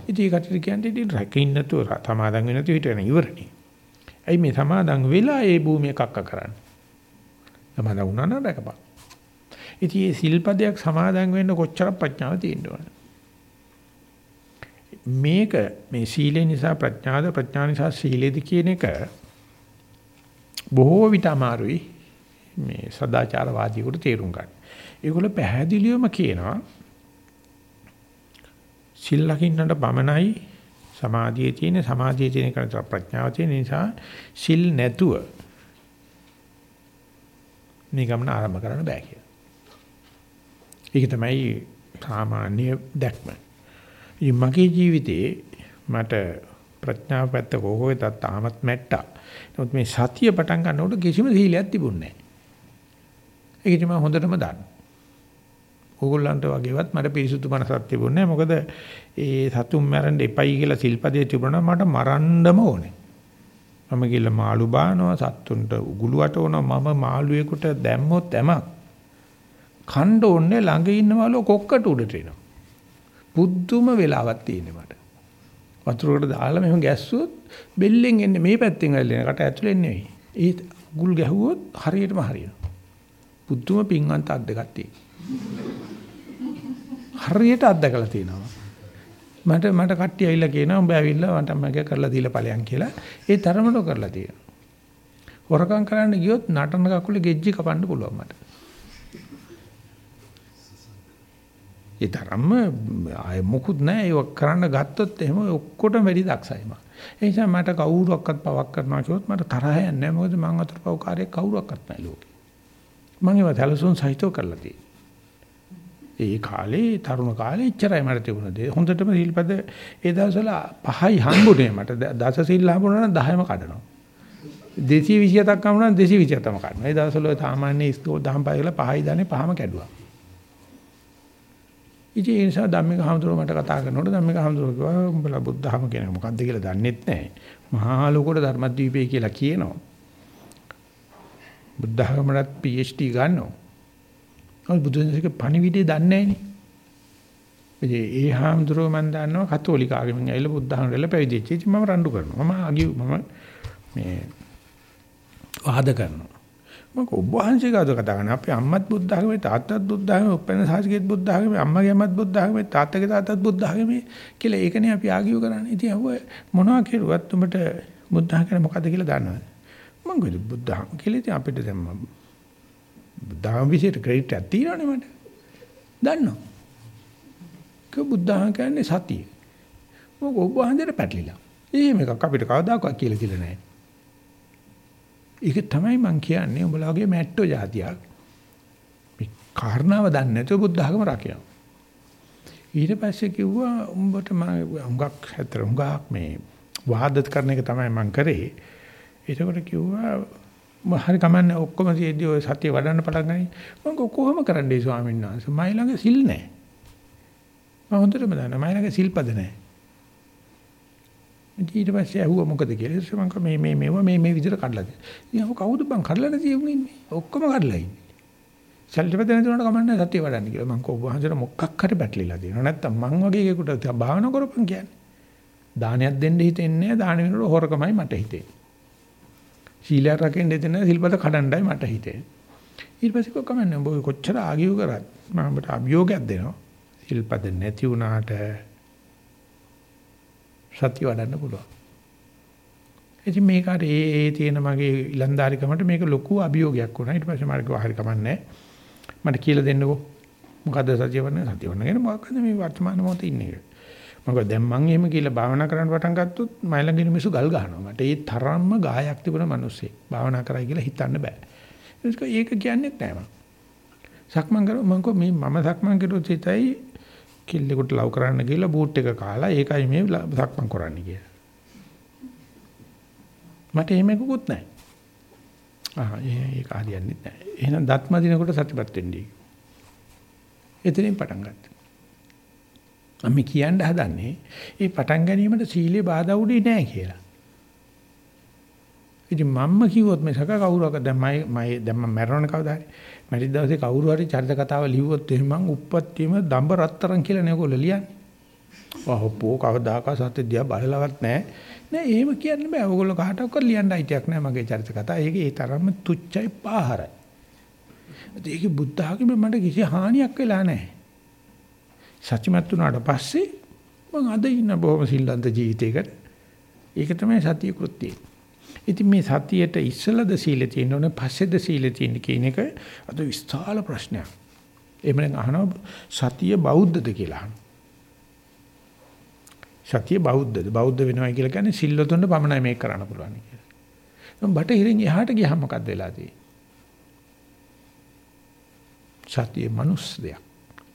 ඉතින් ඒ කට්ටිය කියන්නේ ඉතින් රැකින්න නැතුව සමාදන් වෙන්නේ නැතුව හිටගෙන ඉවරනේ. ඇයි මේ සමාදන් වෙලා ඒ භූමිය කක්ක කරන්නේ? සමාදන් වුණා නම් රැකපන්. ඉතින් මේ සිල්පදයක් සමාදන් වෙන්න කොච්චර ප්‍රඥාව තියෙන්න ඕන. මේක මේ සීලේ නිසා ප්‍රඥාද ප්‍රඥා නිසා සීලේද කියන එක බොහෝ විට අමාරුයි මේ සදාචාරවාදීකට තේරුම් ගන්න. ඒගොල්ල පැහැදිලිවම කියනවා සිල් ලකින්නට පමණයි සමාධියේ තියෙන සමාධියේ තියෙන කරතර ප්‍රඥාව තියෙන නිසා සිල් නැතුව මේ ගමන ආරම්භ කරන්න බෑ කියලා. ඒක තමයි සාමාන්‍ය දැක්ම. ඉතින් මගේ ජීවිතේ මට ප්‍රඥාව පැත්ත කොහොමද තාමත් මැට්ටා. නමුත් මේ සතිය පටන් ගන්නකොට කිසිම සීලයක් තිබුණේ නැහැ. ඒක තමයි හොඳටම දන්න. ඕගොල්ලන්ට වගේවත් මට පිරිසුදු මනසක් තිබුණේ මොකද ඒ සතුන් මරන්න එපයි කියලා සිල්පදේ තිබුණා මට මරන්නම ඕනේ. මම ගිහලා මාළු බානවා සත්තුන්ට උගුලුවට ඕනවා මම මාළුවෙකුට දැම්මොත් එමක් කණ්ඩ ඕනේ ළඟ ඉන්නවලු කොක්කට උඩට එනවා. පුදුම වෙලාවක් තියෙන්නේ මට. වතුරකට දාලා මෙහෙම ගැස්සුවොත් බෙල්ලෙන් එන්නේ මේ පැත්තෙන් ඇල්ලෙන කට ඇතුලෙන් නෙවෙයි. ඒ ගුල් ගැහුවොත් හරියටම හරියනවා. පුදුම පිංවන්ත අත් දෙකක් තියෙනවා. හරියට අත්දකලා තියෙනවා. මට මට කට්ටිය ඇවිල්ලා කියනවා උඹ ඇවිල්ලා මට මගේ කරලා දීලා ඵලයන් කියලා. ඒ තරමට කරලා තියෙනවා. හොරකම් කරන්න ගියොත් නටන කකුලේ ගෙජ්ජි කපන්න පුළුවන් මට. ඒ තරම්ම ආය මොකුත් නැහැ ඒක කරන්න ගත්තොත් එහෙම ඔක්කොටම වැඩි දක්ෂයි මම. ඒ නිසා මට කවුරුවක්වත් පවක් කරනවා කිව්වොත් මට තරහ යන්නේ නැහැ මොකද මං අතර පවකාරයෙක් කවුරුවක්වත් නැහැ ලෝකේ. මම ඒවා සැලසුම් සහිතව කරලා තියෙන්නේ. ඒ කාලේ තරුණ කාලේ ඉච්චරයි මට තිබුණේ. හොඳටම සීල්පද ඒ දවස්වල පහයි හම්බුනේ මට. දස සීල් හම්බුනා නම් 10ම කඩනවා. 227ක් හම්බුනා නම් 227ම කඩනවා. ඒ දවස්වල සාමාන්‍ය ඉස්කෝල දහම් පාය කියලා පහයි දානේ පහම කැඩුවා. ඉතින් ඒ නිසා ධම්මික හඳුරෝ මට කතා කරනකොට ධම්මික හඳුරෝ කිව්වා උඹලා බුද්ධහම කියන මොකද්ද කියලා දන්නෙත් නැහැ. මහා ලෝකෝට ධර්මද්වීපේ කියලා කියනවා. බුද්ධහමරත් PhD ගන්නවා. අර බුදුන්සේක පණිවිඩය දන්නේ නැහැ ඒ හාමුදුරුවෝ මම දන්නවා කතෝලික ආගමෙන් ඇවිල්ලා බුද්ධහම රැළ පැවිදිච්ච. ඉතින් මම රණ්ඩු කරනවා. මම අගියු මම මේ වාද කරනවා. මම ඔබ වහන්සේ ගාද කතා කරන්නේ අපේ අම්මත් බුද්ධ ධර්මයේ තාත්තත් බුද්ධ ධර්මයේ උපෙන් සාසිකෙත් බුද්ධ ධර්මයේ අම්මගේ අම්මත් බුද්ධ ධර්මයේ තාත්තගේ තාත්තත් බුද්ධ ධර්මයේ කියලා ඒකනේ අපි ආගියු කරන්නේ. ඉතින් අහුව මොනවා කෙරුවත් උඹට බුද්ධ ධර්ම මොකද්ද කියලා දන්නවද? මම කිව්වා බුද්ධ ධර්ම කියලා ඉතින් අපිට දැන් බුද්ධ ධර්ම විශේෂ ක්‍රෙඩිට් එකක් තියෙනවනේ මට. දන්නවා. ක බුද්ධ ධර්ම කියන්නේ සතිය. මොකද ඔබ වහන්සේට පැටලිලා. එහෙම එකක් අපිට කවදාකවත් කියලා තියලා නැහැ. ඒක තමයි මම කියන්නේ උඹලාගේ මැට්ටෝ જાතියක්. මේ කාරණාව දන්නේ නැතුව බුද්ධ ධර්ම රකිනවා. ඊට පස්සේ කිව්වා උඹට මම හුඟක් හැතර හුඟක් මේ වාදත් කරන එක තමයි මම කරේ. ඒකකොට කිව්වා මම හරි කමන්නේ ඔක්කොම සියදී ඔය සතිය වඩන්න පටන් ගනි. මම කොහොම කරන්නයි ස්වාමීන් වහන්සේ? මයි ළඟ සිල් නැහැ. මම හොඳටම දන්නවා මයි ළඟ සිල්පද නැහැ. ඊට පස්සේ ඇහුවා මොකද කියලා. ඊට පස්සේ මම මේ මේ මේවා මේ මේ විදිහට කඩලා තියෙනවා. ඉතින් කවුද බං කඩලා නැති උන් ඉන්නේ? ඔක්කොම කඩලා ඉන්නේ. සල්ලිපද නැතුනට කමන්නේ සතිය වඩන්න කියලා. මං කෝ වහන්සේට මොකක් හරි පැටලිලා තියෙනවා. නැත්තම් මං වගේ එකෙකුට භාවනා කරපන් කියන්නේ. දානයක් දෙන්න හිතෙන්නේ නැහැ. දාන වෙනකොට හොරකමයි මට හිතෙන්නේ. සීලයක් රකින්න දෙන්න සිල්පද කඩන්නයි මට හිතෙන්නේ. ඊට පස්සේ කො කමන්නේ උඹ කොච්චර ආගියු කරත් මම ඔබට අභියෝගයක් දෙනවා. සිල්පද නැති වුණාට සත්‍ය වඩන්න පුළුවන්. ඉතින් මේක අර ඒ ඒ තියෙන මගේ ඉලන්දාරිකමට මේක ලොකු අභියෝගයක් වුණා. ඊට පස්සේ මම කිව්වා හරි කමන්නේ මට කියලා දෙන්නකෝ. මොකද්ද සත්‍ය වඩන්නේ? සත්‍ය වඩනගෙන මොකක්ද මේ වර්තමාන මොහොතේ ඉන්නේ. මොකද දැන් මම එහෙම කියලා භාවනා කරන්න පටන් ගත්තොත් මයිලඟින මිනිස්සු ගල් ගහනවා. මට ඒ තරම්ම ගායක් තිබුණ මිනිස්සෙක්. භාවනා කරයි කියලා හිතන්න බෑ. ඒක කියන්නේ නැහැ මම. සක්මන් කර මම කො මේ මම සක්මන් කරුවොත් හිතයි කිල්ලෙකුට ලව් කරන්න ගිහලා බූට් එක කාලා ඒකයි මේ සක්මන් කරන්නේ කියලා. මට එහෙම එකකුත් නැහැ. ආ ඒක හරියන්නේ නැහැ. එහෙනම් දත්ම දිනකොට සතිපත් වෙන්නේ. එතනින් පටන් ගත්තා. මම කියන්න හදන්නේ මේ පටන් ගැනීමට සීලේ බාධා උඩේ නැහැ කියලා. ඉතින් මම්ම කිව්වොත් මේ සක කවුරුවක දැන් මම මම දැන් මම මැරෙනවනේ කවදා හරි. මැරි දවසේ කවුරු හරි චරිත කතාව ලිව්වොත් එහෙනම් මං උප්පත්තියම දඹ රත්තරන් කියලා නේ ඔයගොල්ලෝ ලියන්නේ. වහපෝ කවදාකවත් සත්‍ය දිහා බලලවත් නැහැ. නෑ එහෙම කියන්න බෑ. ඔයගොල්ලෝ කාටවත් ලියන්න අයිතියක් නැහැ මගේ චරිත කතාව. ඒක ඒ තරම්ම තුච්චයි පාහරයි. ඒක බුද්ධ ආගමේ මට කිසි හානියක් වෙලා නැහැ. සත්‍යමත් වුණාට පස්සේ මං අද ඉන්න බොහොම සිල්ලන්ත ජීවිතයකට ඒක තමයි සතිය කෘත්‍යය. ඉතින් මේ සතියේට ඉස්සලද සීලේ තියෙන්න ඕනේ පස්සේද සීලේ තියෙන්න කියන එක අද විස්තාල ප්‍රශ්නයක්. එහෙම අහනවා සතිය බෞද්ධද කියලා අහනවා. සතිය බෞද්ධද? බෞද්ධ වෙනවා කියලා කියන්නේ සිල්වතුන්ට පමණයි මේක කරන්න පුළුවන් කියලා. බටහිරින් එහාට ගියහම මොකක්ද වෙලා තියෙන්නේ? සතිය මනුස්ස දෙයක්.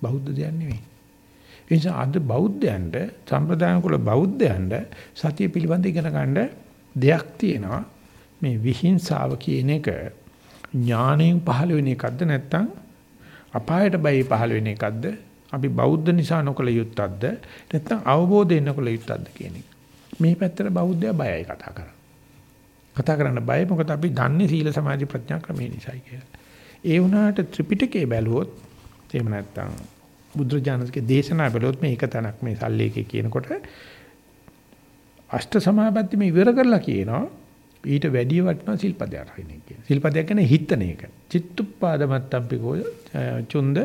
බෞද්ධ දෙයක් නෙවෙයි. ඒ නිසා අද බෞද්ධයන්ට සම්ප්‍රදාන කුල බෞද්ධයන්ට සතිය පිළිබඳ ඉගෙන ගන්න දෙයක් තියෙනවා. මේ විහිංසාව කියන එක ඥාණයෙන් පහළ වෙන එකක්ද නැත්නම් අපායට බයි පහළ වෙන එකක්ද අපි බෞද්ධ නිසා නොකල යුත්තක්ද නැත්නම් අවබෝධයෙන් නොකල යුත්තක්ද කියන එක. මේ පැත්තට බෞද්ධයා බයයි කතා කරන්නේ. කතා කරන්න බයයි මොකද අපි දන්නේ සීල සමාධි ප්‍රඥා ක්‍රමේ නිසායි කියලා. ඒ වුණාට ත්‍රිපිටකේ බැලුවොත් එහෙම නැත්නම් බුදුරජාණන්ගේ දේශනා බැලුවොත් මේ එක තැනක් මේ සල්ලේකේ කියනකොට අෂ්ට සමාපatti මේ ඉවර කරලා කියනවා ඊට වැඩි වටනවා සිල්පදයක් හිනේ කියන. සිල්පදයක් කියන්නේ හිතන එක. චිත්තුප්පාදමත්තම්පිකෝ චුන්ද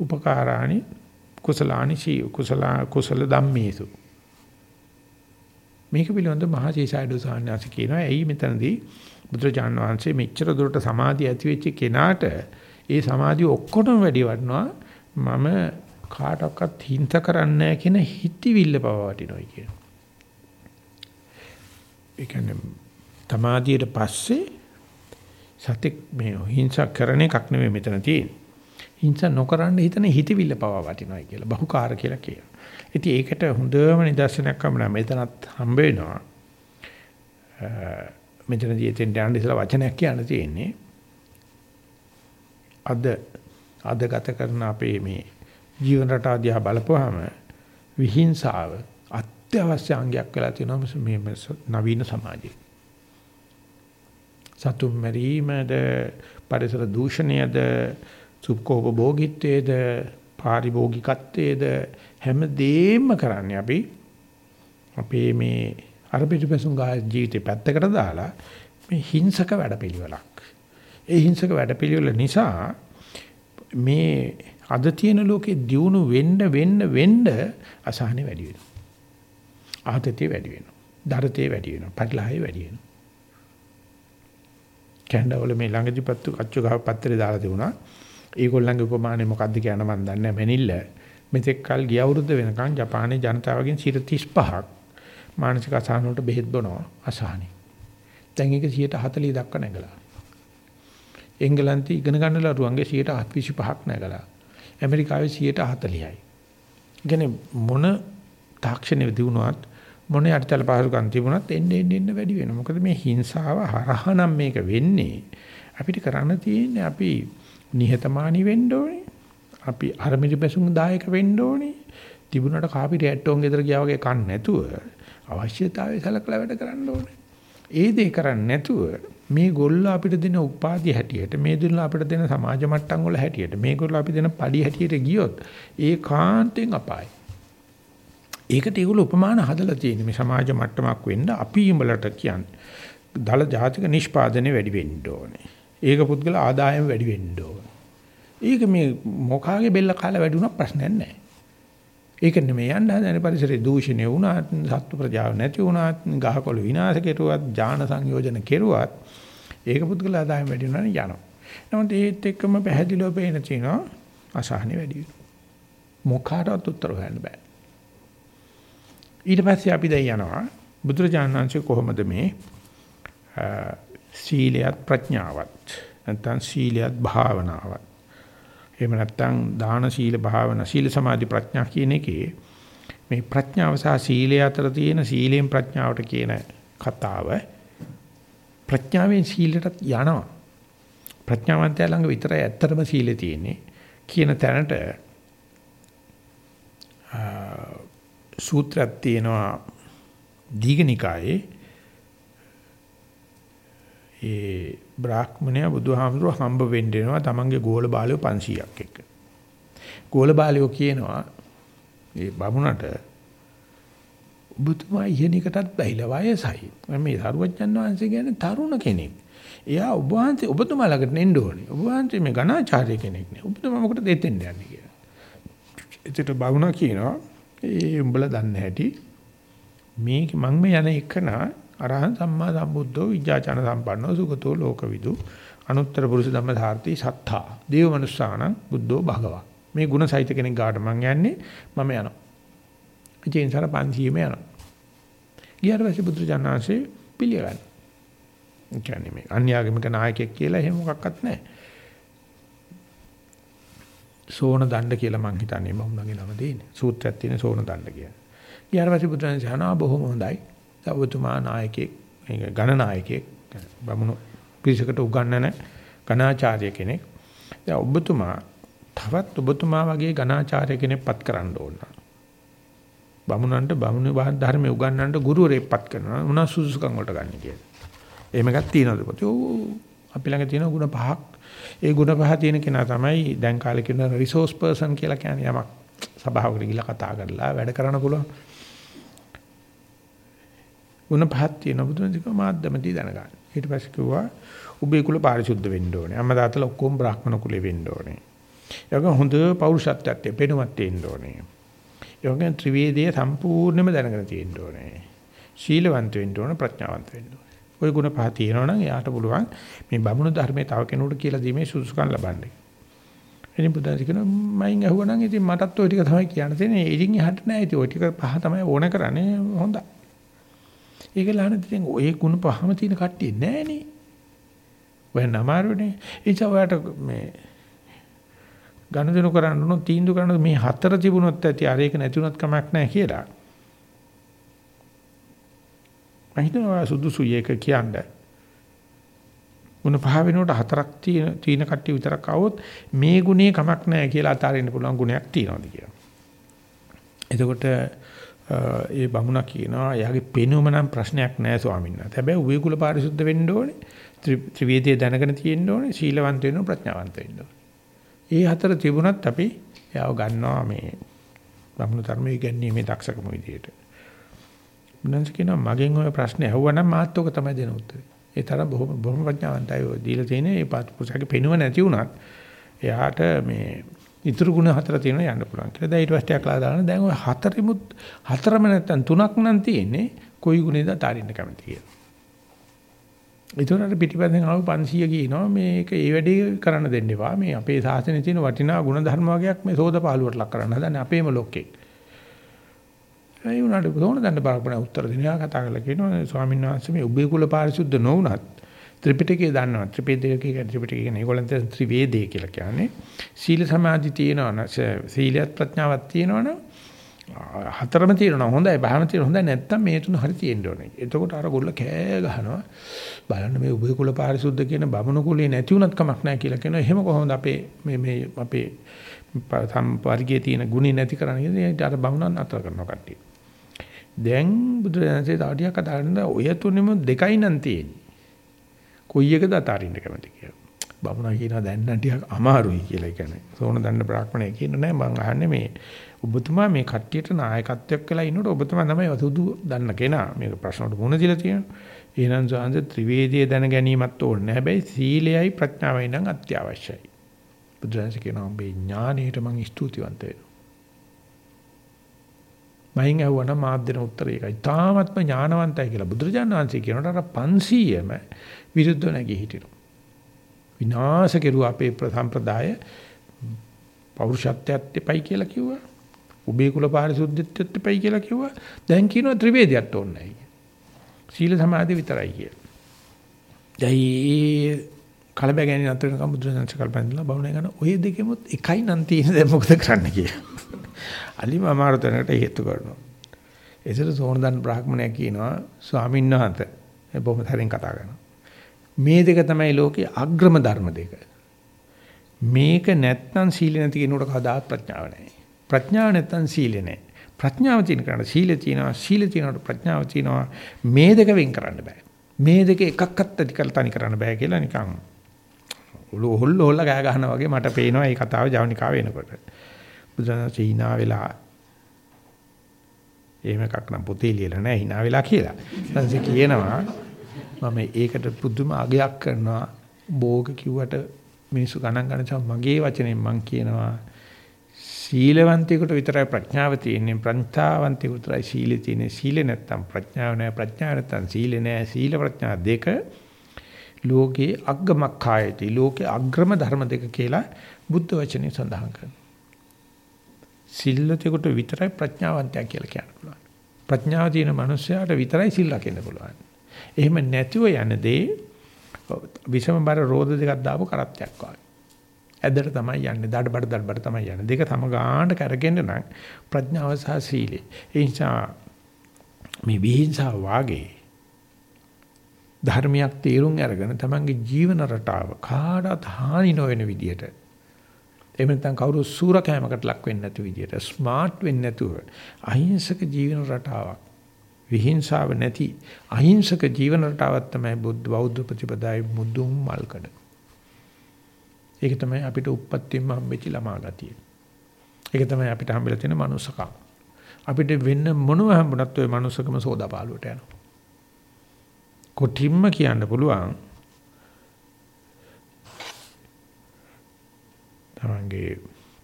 උපකාරාණි කුසලානි සී කුසල කුසල ධම්මේසු. මේක පිළිබඳව මහා සීසයිඩෝ සාන්නාස කියනවා. ඇයි මෙතනදී බුදුරජාන් වහන්සේ මෙච්චර දුරට සමාධිය ඇති වෙච්ච කෙනාට ඒ සමාධිය ඔක්කොටම වැඩි වටනවා මම කාටවත් හිංස කරන්නේ නැහැ කියන හිතවිල්ල පව වටිනොයි කියන. ඒ කියන්නේ තමාදියට පස්සේ සතෙක් මේ හිංසා කරන එකක් නෙමෙයි මෙතන තියෙන්නේ. හිංසා නොකරන්න හිතන හිතවිල්ල පවා වටිනවයි කියලා බහුකාර කියලා කියනවා. ඉතින් ඒකට හොඳම නිදර්ශනයක් වුණා මෙතනත් හම්බ වෙනවා. මෙතනදී එතෙන් යන්න ඉස්සලා වචනයක් කියන්න තියෙන්නේ. අද අද ගත කරන අපේ මේ ජීවන රටාව දිහා බලපුවාම විහිංසාව අත්‍යවශ්‍ය අංගයක් වෙලා තියෙනවා මේ නවීන සමාජයේ. සතුම් මරීමද පරිසර දූෂණයද සුඛෝපභෝගීත්වයේද පාරිභෝගිකත්වයේද හැම දෙයක්ම කරන්නේ අපි අපේ මේ අර පිටිපසුන් ගාය ජීවිතේ පැත්තකට දාලා මේ හිංසක වැඩපිළිවෙලක්. ඒ හිංසක වැඩපිළිවෙල නිසා මේ අද තියෙන ලෝකේ දියුණු වෙන්න වෙන්න වෙන්න අසහනෙ වැඩි වෙනවා. ආතතිය වැඩි වෙනවා. දරතේ වැඩි වෙනවා. පරිලාහය වැඩි වෙනවා. කැනඩාවල මේ ළඟදි පත්තු අච්චු ගහ පත්තරේ දාලා තිබුණා. ඒගොල්ලන්ගේ උපමානේ මොකද්ද කියන මන් දන්නේ නැහැ. මෙනිල්ල මෙතෙක් කල් ගිය අවුරුද්ද වෙනකන් ජපානයේ ජනතාවගෙන් 35ක් මානසික අසහන වලට බෙහෙත් බොනවා අසහනයි. දැන් ඒක 140 දක්වා නැගලා. එංගලන්තේ ඉගෙන ගන්න ලරුවන්ගේ 125ක් නැගලා. ඇමරිකාවේ 140යි. කියන්නේ මොන තාක්ෂණය දිනුවත් මොන යටිතල පහසුකම් තිබුණත් එන්නේ එන්නේ වැඩි වෙනවා. මොකද මේ හිංසාව හරහා නම් මේක වෙන්නේ. අපිට කරන්න තියෙන්නේ අපි නිහතමානී වෙන්න ඕනේ. අපි අරමිරි බැසුම් දායක වෙන්න ඕනේ. තිබුණාට කාපි රැට්ටෝන් ගෙදර ගියා වගේ කන්න නැතුව අවශ්‍යතාවය සලකලා වැඩ කරන්න ඕනේ. ඒ දේ කරන්නේ නැතුව මේ ගොල්ල අපිට දෙන උපාධිය හැටියට මේ දුන්න අපිට දෙන සමාජ මට්ටම් වල හැටියට මේගොල්ලෝ අපි දෙන පඩි හැටියට ගියොත් ඒ කාන්තෙන් අපායි. ඒකට ඒගොල්ලෝ උපමාන හදලා තියෙන මේ සමාජ මට්ටමක් වෙන්න අපි ඉඹලට කියන්නේ. දල ජාතික නිෂ්පාදනය වැඩි වෙන්න ඕනේ. ඒක පුද්ගල ආදායම වැඩි වෙන්න ඕනේ. ඒක මේ මොකාගේ බෙල්ල කාලා වැඩි වුණා ප්‍රශ්නයක් නැහැ. ඒක නෙමෙයි යන්න හදන පරිසරයේ දූෂණය වුණාත් සත්තු ප්‍රජාව නැති වුණාත් ගහකොළ විනාශ කෙරුවත් ඥාන සංයෝජන කෙරුවත් ඒක පුද්ගල ආදායම වැඩි වෙනවා යනවා. නමුත් ඒත් එක්කම පැහැදිලිව පේන තියෙනවා අසහනෙ වැඩි වෙනවා. මොකාටවත් උත්තර හොයන්න බෑ. ඊට පස්සේ අපි දැන් යනවා. බුදුරජාණන් වහන්සේ කොහොමද මේ සීලයත් ප්‍රඥාවත් නැත්නම් සීලයත් භාවනාවත්. එහෙම නැත්නම් දාන සීල භාවනා සීල සමාධි ප්‍රඥා කියන එකේ මේ ප්‍රඥාව සහ සීලය අතර තියෙන සීලෙන් ප්‍රඥාවට කියන කතාව ප්‍රඥාවෙන් සීලයට යනවා. ප්‍රඥාවන්තයා ළඟ විතරයි ඇත්තටම සීලය තියෙන්නේ. කියන තැනට සූත්‍රයක් තියෙනවා දීඝනිකායේ ඒ බ්‍රාහ්මණයා බුදුහාමුදුරුව හම්බ වෙන්න එනවා තමන්ගේ ගෝල බාලයෝ 500ක් එක්ක. ගෝල බාලයෝ කියනවා ඒ බමුණට ඔබතුමා ඉහෙනිකටත් බැහැලා වයසයි. මේ සරුවච්චන් වහන්සේ කියන්නේ තරුණ කෙනෙක්. එයා ඔබ වහන්සේ ඔබතුමා ළඟට එන්න ඕනේ. ඔබ වහන්සේ මේ ඝනාචාර්ය කෙනෙක් නේ. ඔබතුමා මොකටද එතෙන් යන්නේ කියලා. එතකොට බමුණා කියනවා ඒ උඹලා දන්නේ නැහැටි මේ මං මේ යන එකන අරහං සම්මා සම්බුද්ධෝ විජාචන සම්පන්නෝ සුගතෝ ලෝකවිදු අනුත්තර පුරුෂ ධම්ම සාර්ථි සත්තා. දේව මනුස්සාන බුද්ධෝ භගවා. මේ ಗುಣ සහිත කෙනෙක් ගාට මං යන්නේ මම යනවා. ඉතින් සර 500ම යනවා. ගියාට පස්සේ බුදුරජාණන්සේ පිළිගන්න. කියන්නේ මේ අන්‍යාගමික නායකයෙක් කියලා එහෙම මොකක්වත් නැහැ. සෝන දණ්ඩ කියලා මං හිතන්නේ බමුණගේ නම දෙන්නේ. සූත්‍රයක් තියෙන සෝන දණ්ඩ කියන. ඊට පස්සේ බුදුරජාණන් සහනා බොහොම හොඳයි. ඔබතුමා නායකයෙක්, මේක ඝන නායකයෙක්, බමුණු පිරිසකට උගන්වන ඝනාචාර්ය කෙනෙක්. දැන් ඔබතුමා තවත් ඔබතුමා වගේ ඝනාචාර්ය කෙනෙක් පත් කරන්න ඕන. බමුණන්ට බමුණු ධර්මයේ උගන්වන්නට ගුරුවරයෙක් පත් කරනවා. මොනවා සුසුකම් වලට ගන්න කියලා. එහෙම එකක් තියෙනවද පොතේ? ඔව් අපි ළඟ තියෙන ಗುಣ පහක්. ඒ ಗುಣ පහ තියෙන කෙනා තමයි දැන් කාලේ කියන රිසෝස් පර්සන් කියලා කියන්නේ යමක් සභාවකට ගිහිල්ලා කතා කරලා වැඩ කරන්න පුළුවන්. ಗುಣ පහක් තියෙන බුදුන්දික මාධ්‍යමදී දැනගන්න. ඊට පස්සේ කිව්වා උඹේ කුල පාරිශුද්ධ වෙන්න ඕනේ. අම්මා තාත්තලා ඔක්කොම බ්‍රාහ්මණ කුලේ වෙන්න ඕනේ. ඒක හොඳ පෞරුෂත්වයක් තියෙන්න පෙනුමක් තියෙන්න ඕනේ. ඒ වගේම ත්‍රිවේදයේ සම්පූර්ණයෙන්ම දැනගෙන තියෙන්න ඕනේ. ශීලවන්ත වෙන්න ඕනේ ප්‍රඥාවන්ත වෙන්න ඕනේ. ওই ಗುಣ පහ තියෙනවා නම් එයාට පුළුවන් මේ බමුණු ධර්මයේ තව කෙනෙකුට කියලා දීමේ සුසුකම් ලබන්නේ. ඉතින් බුදුන් කියන මයින් අහුවනම් ඉතින් මටත් ওই ටික තමයි කියන්න තියෙන්නේ. ඉතින් එහාට නෑ. ඉතින් ওই ටික පහ තමයි ඕන කරන්නේ. හොඳයි. ඒක ලහන ඉතින් ওই ಗುಣ පහම තියෙන කට්ටිය නෑනේ. ඔය නමාරුනේ. ඒ ඔයාට මේ ගනුදෙනු කරන්න උනොත් තීන්දුව කරන්න මේ හතර තිබුණොත් ඇති අර ඒක නැතුණත් කමක් නැහැ කියලා. මම හිතනවා සුදුසුයි ඒක කියන්නේ. ගුණ පහ වෙනකොට හතරක් තියෙන තීන කට්ටිය විතරක් આવොත් මේ ගුණේ කමක් නැහැ කියලා අතාරින්න පුළුවන් ගුණයක් තියෙනවාද කියලා. එතකොට ඒ බමුණා කියනවා එයාගේ පෙනුම නම් ප්‍රශ්නයක් නැහැ ස්වාමීන් වහන්සේ. හැබැයි උවේ කුල පාරිශුද්ධ වෙන්න ඕනේ. ත්‍රිවේදයේ දැනගෙන තියෙන්න ඕනේ. සීලවන්ත වෙන්න ප්‍රඥාවන්ත වෙන්න ඕනේ. ඒ හතර තිබුණත් අපි එයාව ගන්නවා මේ බමුණු ධර්මයේ ඉගැන්වීමේ දක්ෂකම විදියට. බුදුන්ස කියනවා මගෙන් ඔය ප්‍රශ්නේ ඇහුවනම් මාත් ඔක තමයි දෙන උත්තරේ. ඒ තරම් බොහොම බොහොම ප්‍රඥාවන්තයි ඔය දීලා තියෙන මේ පුරුෂයාගේ පෙනුම නැති වුණත් එයාට මේ ඉතුරු ගුණ හතර තියෙනවා යන්න පුළුවන් කියලා. දැන් ඊට පස්සේ අකලා දාන දැන් ඔය හතරිමුත් හතරම නැත්තම් තුනක් නම් තියෙන්නේ කොයි ගුණේද අතාරින්න කැමති කියලා. ඒතරට පිටිපස්සෙන් ආව 500 කියනවා මේක ඒ වැඩේ කරන්න දෙන්න එපා. මේ අපේ සාසනයේ තියෙන වටිනා ගුණ ධර්ම වගේක් මේ සෝදපාලුවට ලක් කරන්න හදන්නේ අපේම ලොක්කෙක්. ඒ උනාට තෝරන දන්න බාරපණ උත්තර දෙනවා කතා කරලා කියනවා ස්වාමීන් වහන්සේ මේ උභය කුල පාරිශුද්ධ නොවුනත් ත්‍රිපිටකය දන්නවා ත්‍රිපිටකය ත්‍රිපිටකය කියන්නේ ඒගොල්ලන්ට ත්‍රිවේදේ කියලා කියන්නේ සීල සමාධි තියෙනවා සීලයත් ප්‍රඥාවක් තියෙනවනම් හතරම තියෙනවා හොඳයි බහම තියෙනවා හොඳයි නැත්තම් මේ තුන හරි තියෙන්න ඕනේ. එතකොට අර ගොල්ල කෑ ගහනවා බලන්න මේ උභය කුල පාරිශුද්ධ කියන බමුණු කුලේ නැති උනත් කමක් නැහැ කියලා කියනවා. එහෙම කොහොමද අපේ මේ මේ අපේ සම්පර්ගයේ තියෙන ගුණي නැති කරන්නේ අර බමුණන් අතර කරනවා කට්ටිය. දැන් බුදුරජාණන්සේ තව ටිකක් කතා කරන ඔය තුනෙම දෙකයි නම් තියෙන්නේ. කොයි එකද අතාරින්න කැමති කියලා. බමුණා කියනවා දැන් නම් ටිකක් අමාරුයි කියලා කියන්නේ. සෝන දන්න බ්‍රාහ්මණය කියන නෑ මං අහන්නේ මේ ඔබතුමා මේ කට්ටියට නායකත්වයක් කළා ඉන්නකොට ඔබතුමා තමයි සුදු දන්න කෙනා. මේක ප්‍රශ්නවලට මුණ දීලා තියෙනවා. එහෙනම් සාන්ද ත්‍රිවේදයේ දැන ගැනීමත් ඕනේ. හැබැයි සීලයයි ප්‍රඥාවයි නම් අත්‍යවශ්‍යයි. බුදුරජාණන් කියනවා මේ ඥානෙට මං ස්තුතිවන්ත වෙනවා. මයින් ඇහුවනම් මාත් දෙන උත්තරය ඒකයි. තාමත්ම ඥානවන්තයි කියලා බුදුරජාණන් වහන්සේ කියනකොට අර 500ම විරුද්ධව නැගී හිටිනවා. විනාශ කෙරුවා අපේ සම්ප්‍රදාය පෞරුෂත්වයට එපයි කියලා කිව්වා. උබේ කුල පාරිශුද්ධත්වයට එපයි කියලා කිව්වා. දැන් කියනවා ත්‍රිවේදයක් ඕනේ නැහැ. සීල සමාධි විතරයි කියලා. දැන් කලබගෑනි නතර වෙනකම් බුදුරජාණන් කල්පනා බවුනේ ගන්න ඔය දෙකෙමුත් එකයි නම් තියෙන දැන් මොකද කරන්න කියලා. අලිම අමාරු තැනකට හේතු කරනවා. ඒසර සෝනදන් බ්‍රාහ්මණයා කියනවා ස්වාමීන් වහන්සේ බොහොම තරෙන් කතා කරනවා. මේ දෙක තමයි ලෝකේ අග්‍රම ධර්ම දෙක. මේක නැත්නම් සීල නැති කෙනෙකුට කවදාවත් ප්‍රඥාව නැහැ. ප්‍රඥාව නැත්නම් සීල නැහැ. ප්‍රඥාව තියෙන කෙනාට සීල තියෙනවා සීල තියෙනකොට ප්‍රඥාව තියෙනවා මේ දෙක වෙන් කරන්න බෑ. මේ දෙක එකක්වත් අධිකල් තනි කරන්න බෑ කියලා නිකන් ඔලු හොල්ල හොල්ල ගෑ ගන්නවා වගේ මට පේනවා මේ කතාව ජවනිකාව එනකොට. බුදුරජාණන් hina වෙලා එහෙම එකක් නම් පොතේ ලියලා නැහැ hina වෙලා කියලා. ඊට කියනවා මම ඒකට පුදුම අගයක් කරනවා. භෝග කිව්වට මිනිස්සු ගණන් ගන්න මගේ වචනෙන් මම කියනවා සීලවන්තයෙකුට විතරයි ප්‍රඥාව තියෙන්නේ ප්‍රඥාවන්තයෙකුට විතරයි සීලෙ තියෙන්නේ. සීලෙ නැත්තම් ප්‍රඥාව නැහැ ප්‍රඥාව නැත්තම් සීලෙ නැහැ. සීල ප්‍රඥා දෙක ලෝකේ අග්ගමක්ඛායති ලෝකේ අග්‍රම ධර්ම දෙක කියලා බුද්ධ වචනේ සඳහන් කරනවා. සිල්ලතෙකුට විතරයි ප්‍රඥාවන්තයා කියලා කියන්න පුළුවන්. ප්‍රඥාව තියෙන මනුස්සයාට විතරයි සිල් රකින්න පුළුවන්. එහෙම නැතිව යන දේ විෂම බර රෝද දෙකක් දාපු කරත්තයක් වගේ. ඇදට තමයි යන්නේ. දඩබඩ දඩබඩ තමයි යන්නේ. දෙක තම ගානට කරගෙන නම් ප්‍රඥාව සහ සීලය. ඒ නිසා මේ විහිංසාව වාගේ ධර්මයක් තේරුම් අරගෙන තමන්ගේ ජීවන රටාව කාටවත් හානි නොවන විදියට එහෙම නැත්නම් කවුරු සූරකෑමකට ලක් වෙන්නේ නැති විදියට ස්මාර්ට් වෙන්නේ නැතුව අහිංසක ජීවන රටාවක් විහිංසාව නැති අහිංසක ජීවන රටාවක් තමයි බුද්ධ බෞද්ධ ප්‍රතිපදාවේ මුදුන් මල්කඩ. ඒක තමයි අපිට උප්පත්තියම හම්බෙච්ච ළමා ගතිය. ඒක තමයි අපිට හම්බෙලා තියෙන මනුස්සකම. අපිට වෙන්න මොනව හම්බුණත් ওই මනුස්සකම සෝදාපාලුවට යනවා. කොටිම්ම කියන්න පුළුවන් තමන්ගේ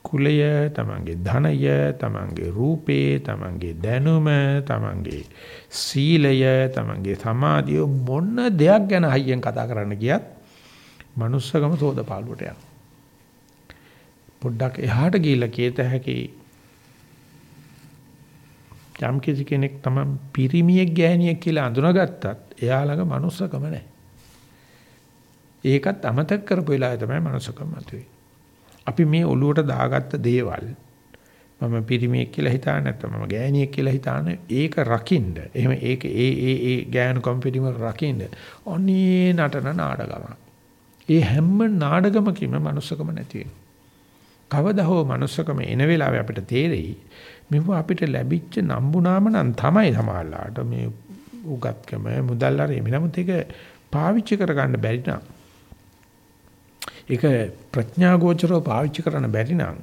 කුලය, තමන්ගේ ධනය, තමන්ගේ රූපේ, තමන්ගේ දැනුම, තමන්ගේ සීලය, තමන්ගේ සමාධිය මොන දෙයක් ගැන හයියෙන් කතා කරන්න ගියත් manussකම සෝදපාලුවට යනවා. පොඩ්ඩක් එහාට ගිහිල්ලා කීත හැකි යම් කිසි කෙනෙක් තමයි පිරිමියෙක් ගෑණියෙක් කියලා අඳුනගත්තත් එයා ළඟ manussකම නැහැ. ඒකත් අමතක කරපු වෙලාවේ තමයි manussකම මතුවේ. අපි මේ ඔළුවට දාගත්ත දේවල් මම පිරිමියෙක් කියලා හිතාන නැත්නම් මම ගෑණියෙක් කියලා හිතාන ඒක රකින්න. එහෙම ඒක ඒ ඒ ඒ ගෑනුකම් පිටිම රකින්න. ඔන්නේ නටන නාඩගම. ඒ හැම නාඩගමකින්ම manussකම නැති වෙනවා. කවදා හෝ manussකම එන වෙලාවේ අපිට තේරෙයි මෙව අපිට ලැබිච්ච නම්බුනාම නම් තමයි සමාල්ලාට මේ උගත්කම මුදල් හරි නමුත් ඒක පාවිච්චි කරගන්න බැරි නම් ඒක ප්‍රඥා ගෝචරව පාවිච්චි කරන්න බැරි නම්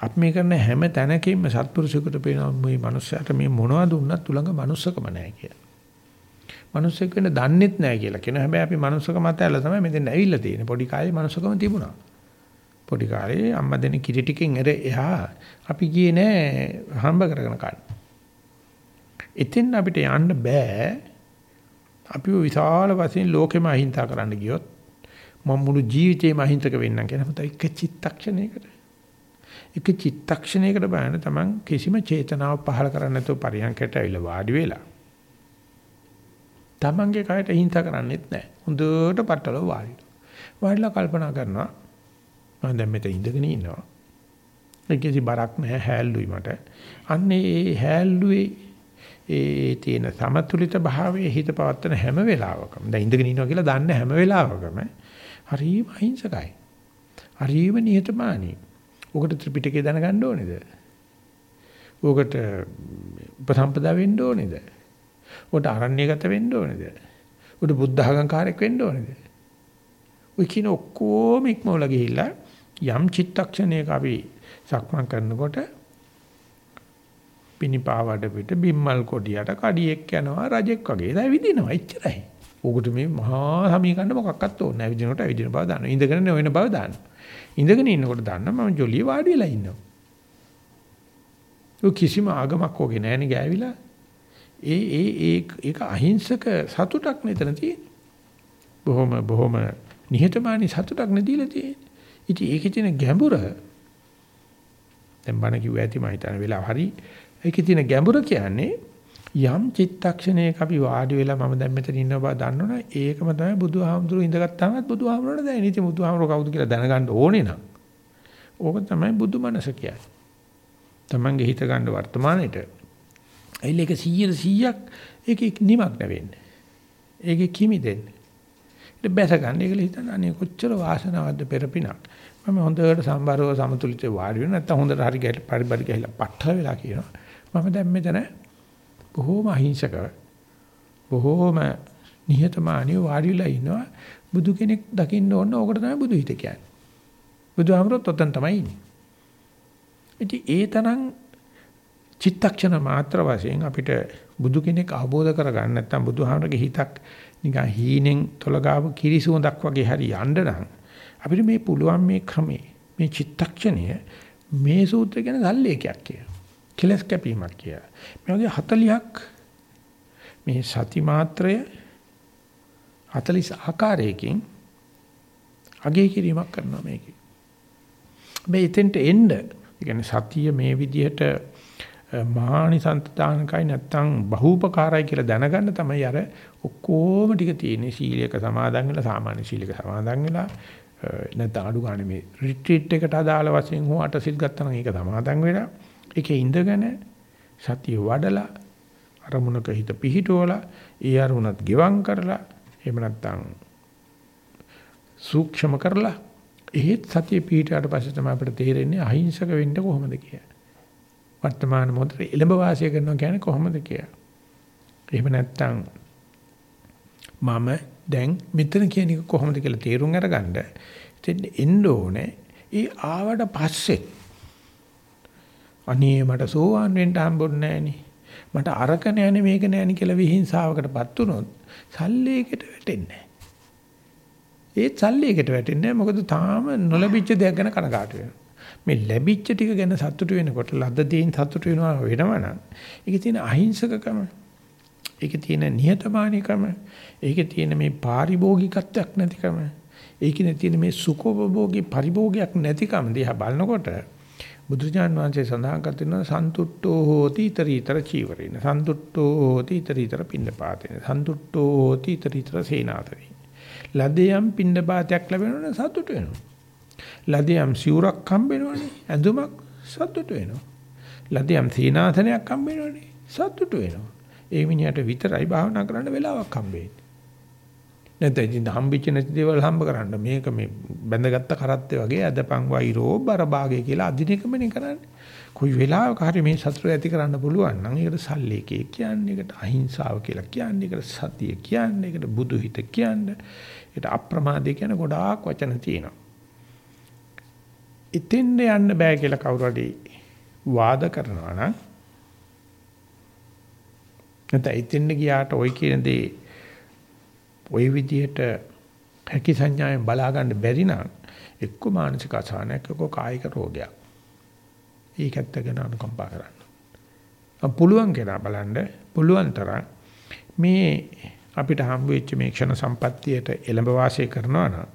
අපි මේ කරන හැම තැනකින්ම සත්පුරුෂයෙකුට පේනවා මේ මනුස්සයාට මේ මොනවද දුන්නත් උලඟ මනුස්සකම නැහැ කියලා. මනුස්සයෙක් වෙන්න දන්නෙත් නැහැ කියලා කියන හැබැයි අපි මනුස්සකම අතහැරලා තමයි මෙතෙන් ඇවිල්ලා තියෙන්නේ. පොඩි කාලේ මනුස්සකම තිබුණා. පොඩි කාලේ අම්මා දෙන කිරි ටිකෙන් එර එහා අපි ගියේ නෑ හම්බ කරගෙන කන්න. එතෙන් අපිට යන්න බෑ. අපි විශාල වශයෙන් ලෝකෙම අහිංසා කරන්න ගියොත් මම මුළු ජීවිතේම අහිංසක වෙන්නම් කියන මත එක චිත්තක්ෂණයකට. එක චිත්තක්ෂණයකට බලන්න තමන් කිසිම චේතනාවක් පහල කරන්නේ නැතුව පරියන්කට ඇවිල්ලා වාඩි වෙලා. තමන්ගේ කයට හිංසා කරන්නේත් නැහැ හොඳට පట్టල වාඩිලා වාඩිලා කල්පනා කරනවා මම දැන් මෙතන ඉඳගෙන ඉන්නවා. ඒකෙසි බරක් නැහැ හැල්ලුයි මට. අන්න ඒ හැල්ලුවේ ඒ තියෙන සමතුලිත භාවයේ හිත පවත්තන හැම වෙලාවකම දැන් ඉඳගෙන ඉන්නවා කියලා දන්න හැම වෙලාවකම හරිම අහිංසකයි. හරිම නිහතමානී. ඔකට ත්‍රිපිටකය දැනගන්න ඕනේද? ඔකට උපසම්පදා වෙන්න ඕනේද? ඔකට අරණ්‍යගත වෙන්න ඕනේද? ඔකට බුද්ධ ආගම්කාරයක් වෙන්න ඕනේද? ඔය කියන ඔක්කොම ඉක්මවලා ගිහිල්ලා යම් චිත්තක්ෂණයක අපි සක්මන් කරනකොට පිනිපාවඩ පිට බිම්මල් කොඩියට කඩියෙක් යනවා රජෙක් වගේ. ඒලා විදිනවා එච්චරයි. ඕකට මේ මහා සමීකරණ මොකක්වත් ඕනේ නැහැ. විදිනකොට විදින බව දාන්න. ඉඳගෙන නොවන බව දාන්න. ඉඳගෙන ඉන්නකොට දාන්න මම ජොලිය වාඩි වෙලා ඉන්නවා. ඔය කිසිම ආගමක් ඕකේ නැහෙනේ ගෑවිලා. ඒ ඒ ඒ ඒක අහිංසක සතුටක් නේතන තියෙන්නේ. බොහොම බොහොම නිහතමානී සතුටක් නෙදීලා තියෙන්නේ. ඉතින් ඒකේ තියෙන ගැඹුර දැන් බණ කිව්ව ඇති මම හිතන වෙලාව හරි ඒකේ තියෙන ගැඹුර කියන්නේ යම් චිත්තක්ෂණයක අපි වාඩි වෙලා මම දැන් මෙතන ඉන්න බව දන්නවනේ ඒකම තමයි බුදුහාමුදුරුවෝ ඉඳගත්තාමත් බුදුහාමුදුරුවෝට දැනෙන. ඉතින් බුදුහාමුදුරුවෝ කවුද කියලා දැනගන්න ඕනේ නම්. ඕක තමයි බුදු මනස කියන්නේ. Tamange හිත ගන්න වර්තමානෙට. ඇයිල ඒක 100 100ක් ඒකේ නිමක් නැවෙන්නේ. ඒකේ කිමි දෙන්නේ. ඊට බැස ගන්න ඒකල හිතන්න අනේ කොච්චර වාසනාවක්ද පෙරපිනක්. මම හොඳට සම්බරව සමතුලිත වාඩි වෙන නැත්නම් හොඳට හරි ගැට පරිබරි ගහලා පට්ට වෙලා කියනවා. මම දැන් මෙතන බොහෝම අහිංසක බොහෝම නිහතමානීව වාඩිලා ඉනවා බුදු කෙනෙක් දකින්න ඕන ඕකට තමයි බුදු හිත කියන්නේ. බුදුහාමරොත් ඔතන තමයි ඉන්නේ. ඉතින් ඒ තරම් චිත්තක්ෂණ මාත්‍ර වශයෙන් අපිට බුදු කෙනෙක් අවබෝධ කරගන්න නැත්නම් බුදුහාමරගේ හිතක් නිකන් හීනෙන් තොලගාව කිරිසුවඳක් වගේ හරි යන්න නම් අපිට මේ පුළුවන් මේ ක්‍රමේ මේ චිත්තක්ෂණය මේ සූත්‍රය ගැන සල්ලේකයක් කියලා. කෙලස් කැපීමක් කියලා. මේ වගේ 40ක් මේ සති මාත්‍රය 40 ආකාරයකින් අගේ කිරීමක් කරනවා මේකේ. මේ එතෙන්ට එන්න, ඒ කියන්නේ සතිය මේ විදිහට මහානිසන්තදානකයි නැත්තම් බහූපකාරයි කියලා දැනගන්න තමයි අර ඔක්කොම ටික තියෙන්නේ සීලයක සමාදන් වෙලා සාමාන්‍ය සීලයක සමාදන් වෙලා නැත්නම් අඩු ගන්න මේ රිට්‍රීට් එකට අදාළ වශයෙන් හෝ අටසිල් ගත්තා නම් ඒක සමාදන් වෙලා ඒකේ ඉඳගෙන සතිය වඩලා අරමුණක හිත පිහිටුවලා ඒ අරමුණත් ගෙවම් කරලා එහෙම නැත්නම් සූක්ෂම කරලා එහෙත් සතිය පිහිටාට පස්සේ තමයි අපිට තේරෙන්නේ අහිංසක වෙන්න කොහොමද කියලා. වර්තමාන මොහොතේ එළඹ වාසය කරනවා කියන්නේ කොහොමද කියලා. එහෙම නැත්නම් මම දැන් මෙතන කියන එක කොහොමද කියලා තේරුම් අරගන්න ඉතින් එන්න ඕනේ. ඒ ආවට පස්සේ අනේ මට සෝවාන් වෙන්න හම්බුන්නේ නැහෙනි. මට අරක නැහෙනි මේක නැහෙනි කියලා විහිංසාවකටපත් වුණොත් සල්ලේකට වැටෙන්නේ ඒත් සල්ලේකට වැටෙන්නේ මොකද තාම නොලැබිච්ච දෙයක් ගැන කනගාටු වෙනවා. මේ ලැබිච්ච ටික ගැන සතුටු වෙනකොට ලද්ද දෙයින් සතුටු වෙනවා වෙනවනම් ඒකේ තියෙන අහිංසකකම ඒකේ තියෙන නිහතමානීකම ඒකේ තියෙන මේ පාරිභෝගිකත්වයක් නැතිකම ඒකේ තියෙන මේ සුඛෝපභෝගී පරිභෝගයක් නැතිකම දිහා බලනකොට බුදුරජාන් වහන්සේ සඳහන් කර තිනවා සන්තුට්ඨෝ හෝති ඊතරීතර චීවරේන. සන්තුට්ඨෝ හෝති ඊතරීතර පින්නපාතේන සන්තුට්ඨෝ හෝති ඊතරීතර සේනාතරේ ලදයම් පින්නපාතයක් ලැබෙනවනේ සතුට වෙනවා. ලදයම් සිවුරක් හම්බ වෙනවනේ ඇඳුමක් සතුට වෙනවා. ලදයම් සීනාසනයක් හම්බ වෙනවනේ සතුට වෙනවා. ඒ මිනිහට විතරයි භාවනා කරන්න වෙලාවක් හම්බෙන්නේ. නැත්නම් ඉතින් හම්බෙච්ච නැති දේවල් හම්බ කරන්න මේක මේ බැඳගත්ත කරත්තේ වගේ අදපන් වෛරෝ බරභාගය කියලා අදින එකමනේ කරන්නේ. කොයි වෙලාවක හරි මේ සතුට ඇති කරන්න පුළුවන් නම් ඒකට සල්ලේකේ කියන්නේ, ඒකට අහිංසාව කියලා කියන්නේ, ඒකට සතිය කියන්නේ, ඒකට බුදු හිත කියන්නේ, ඒකට අප්‍රමාදේ කියන ගොඩාක් වචන තියෙනවා. ඉතින් යන්න බෑ කියලා කවුරු හරි වාද කරනවා නම් නැත්නම් ඉතින් ගියාට ওই කියන දේ ওই විදිහට හැකි සංඥාවෙන් බලා ගන්න බැරි නම් එක්ක මානසික අසහනයක් එක්ක කායික රෝගයක්. ඒකත් ගැන අනුකම්පා කරන්න. පුළුවන් කෙනා බලන්න පුළුවන් තරම් මේ අපිට හම්බ වෙච්ච මේ ක්ෂණ සම්පත්තියට එළඹ වාසය කරනවා නම්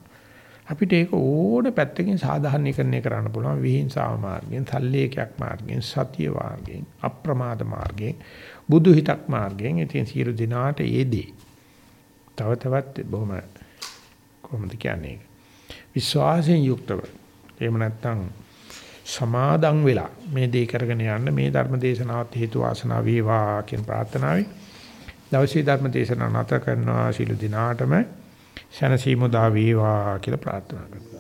අපිට ඒක ඕන පැත්තකින් සාධාරණීකරණය කරන්න පුළුවන් විහිංසාව මාර්ගයෙන්, සල්ලේකයක් මාර්ගයෙන්, සතිය මාර්ගයෙන්, අප්‍රමාද මාර්ගයෙන්, බුදු හිතක් මාර්ගයෙන් ඉතින් සියලු දිනාට යෙදී තව තවත් බොහොම කොහොමද කියන්නේ විශ්වාසයෙන් යුක්තව. එහෙම නැත්නම් සමාදන් වෙලා මේ දේ කරගෙන යන්න මේ ධර්ම දේශනාවත් හේතු වාසනා වේවා කියන ප්‍රාර්ථනාවයි දවසේ ධර්ම දේශනාව නැත කරනවා. ශිළු දිනාටම ශනසීමුදා වේවා කියලා ප්‍රාර්ථනා කරනවා.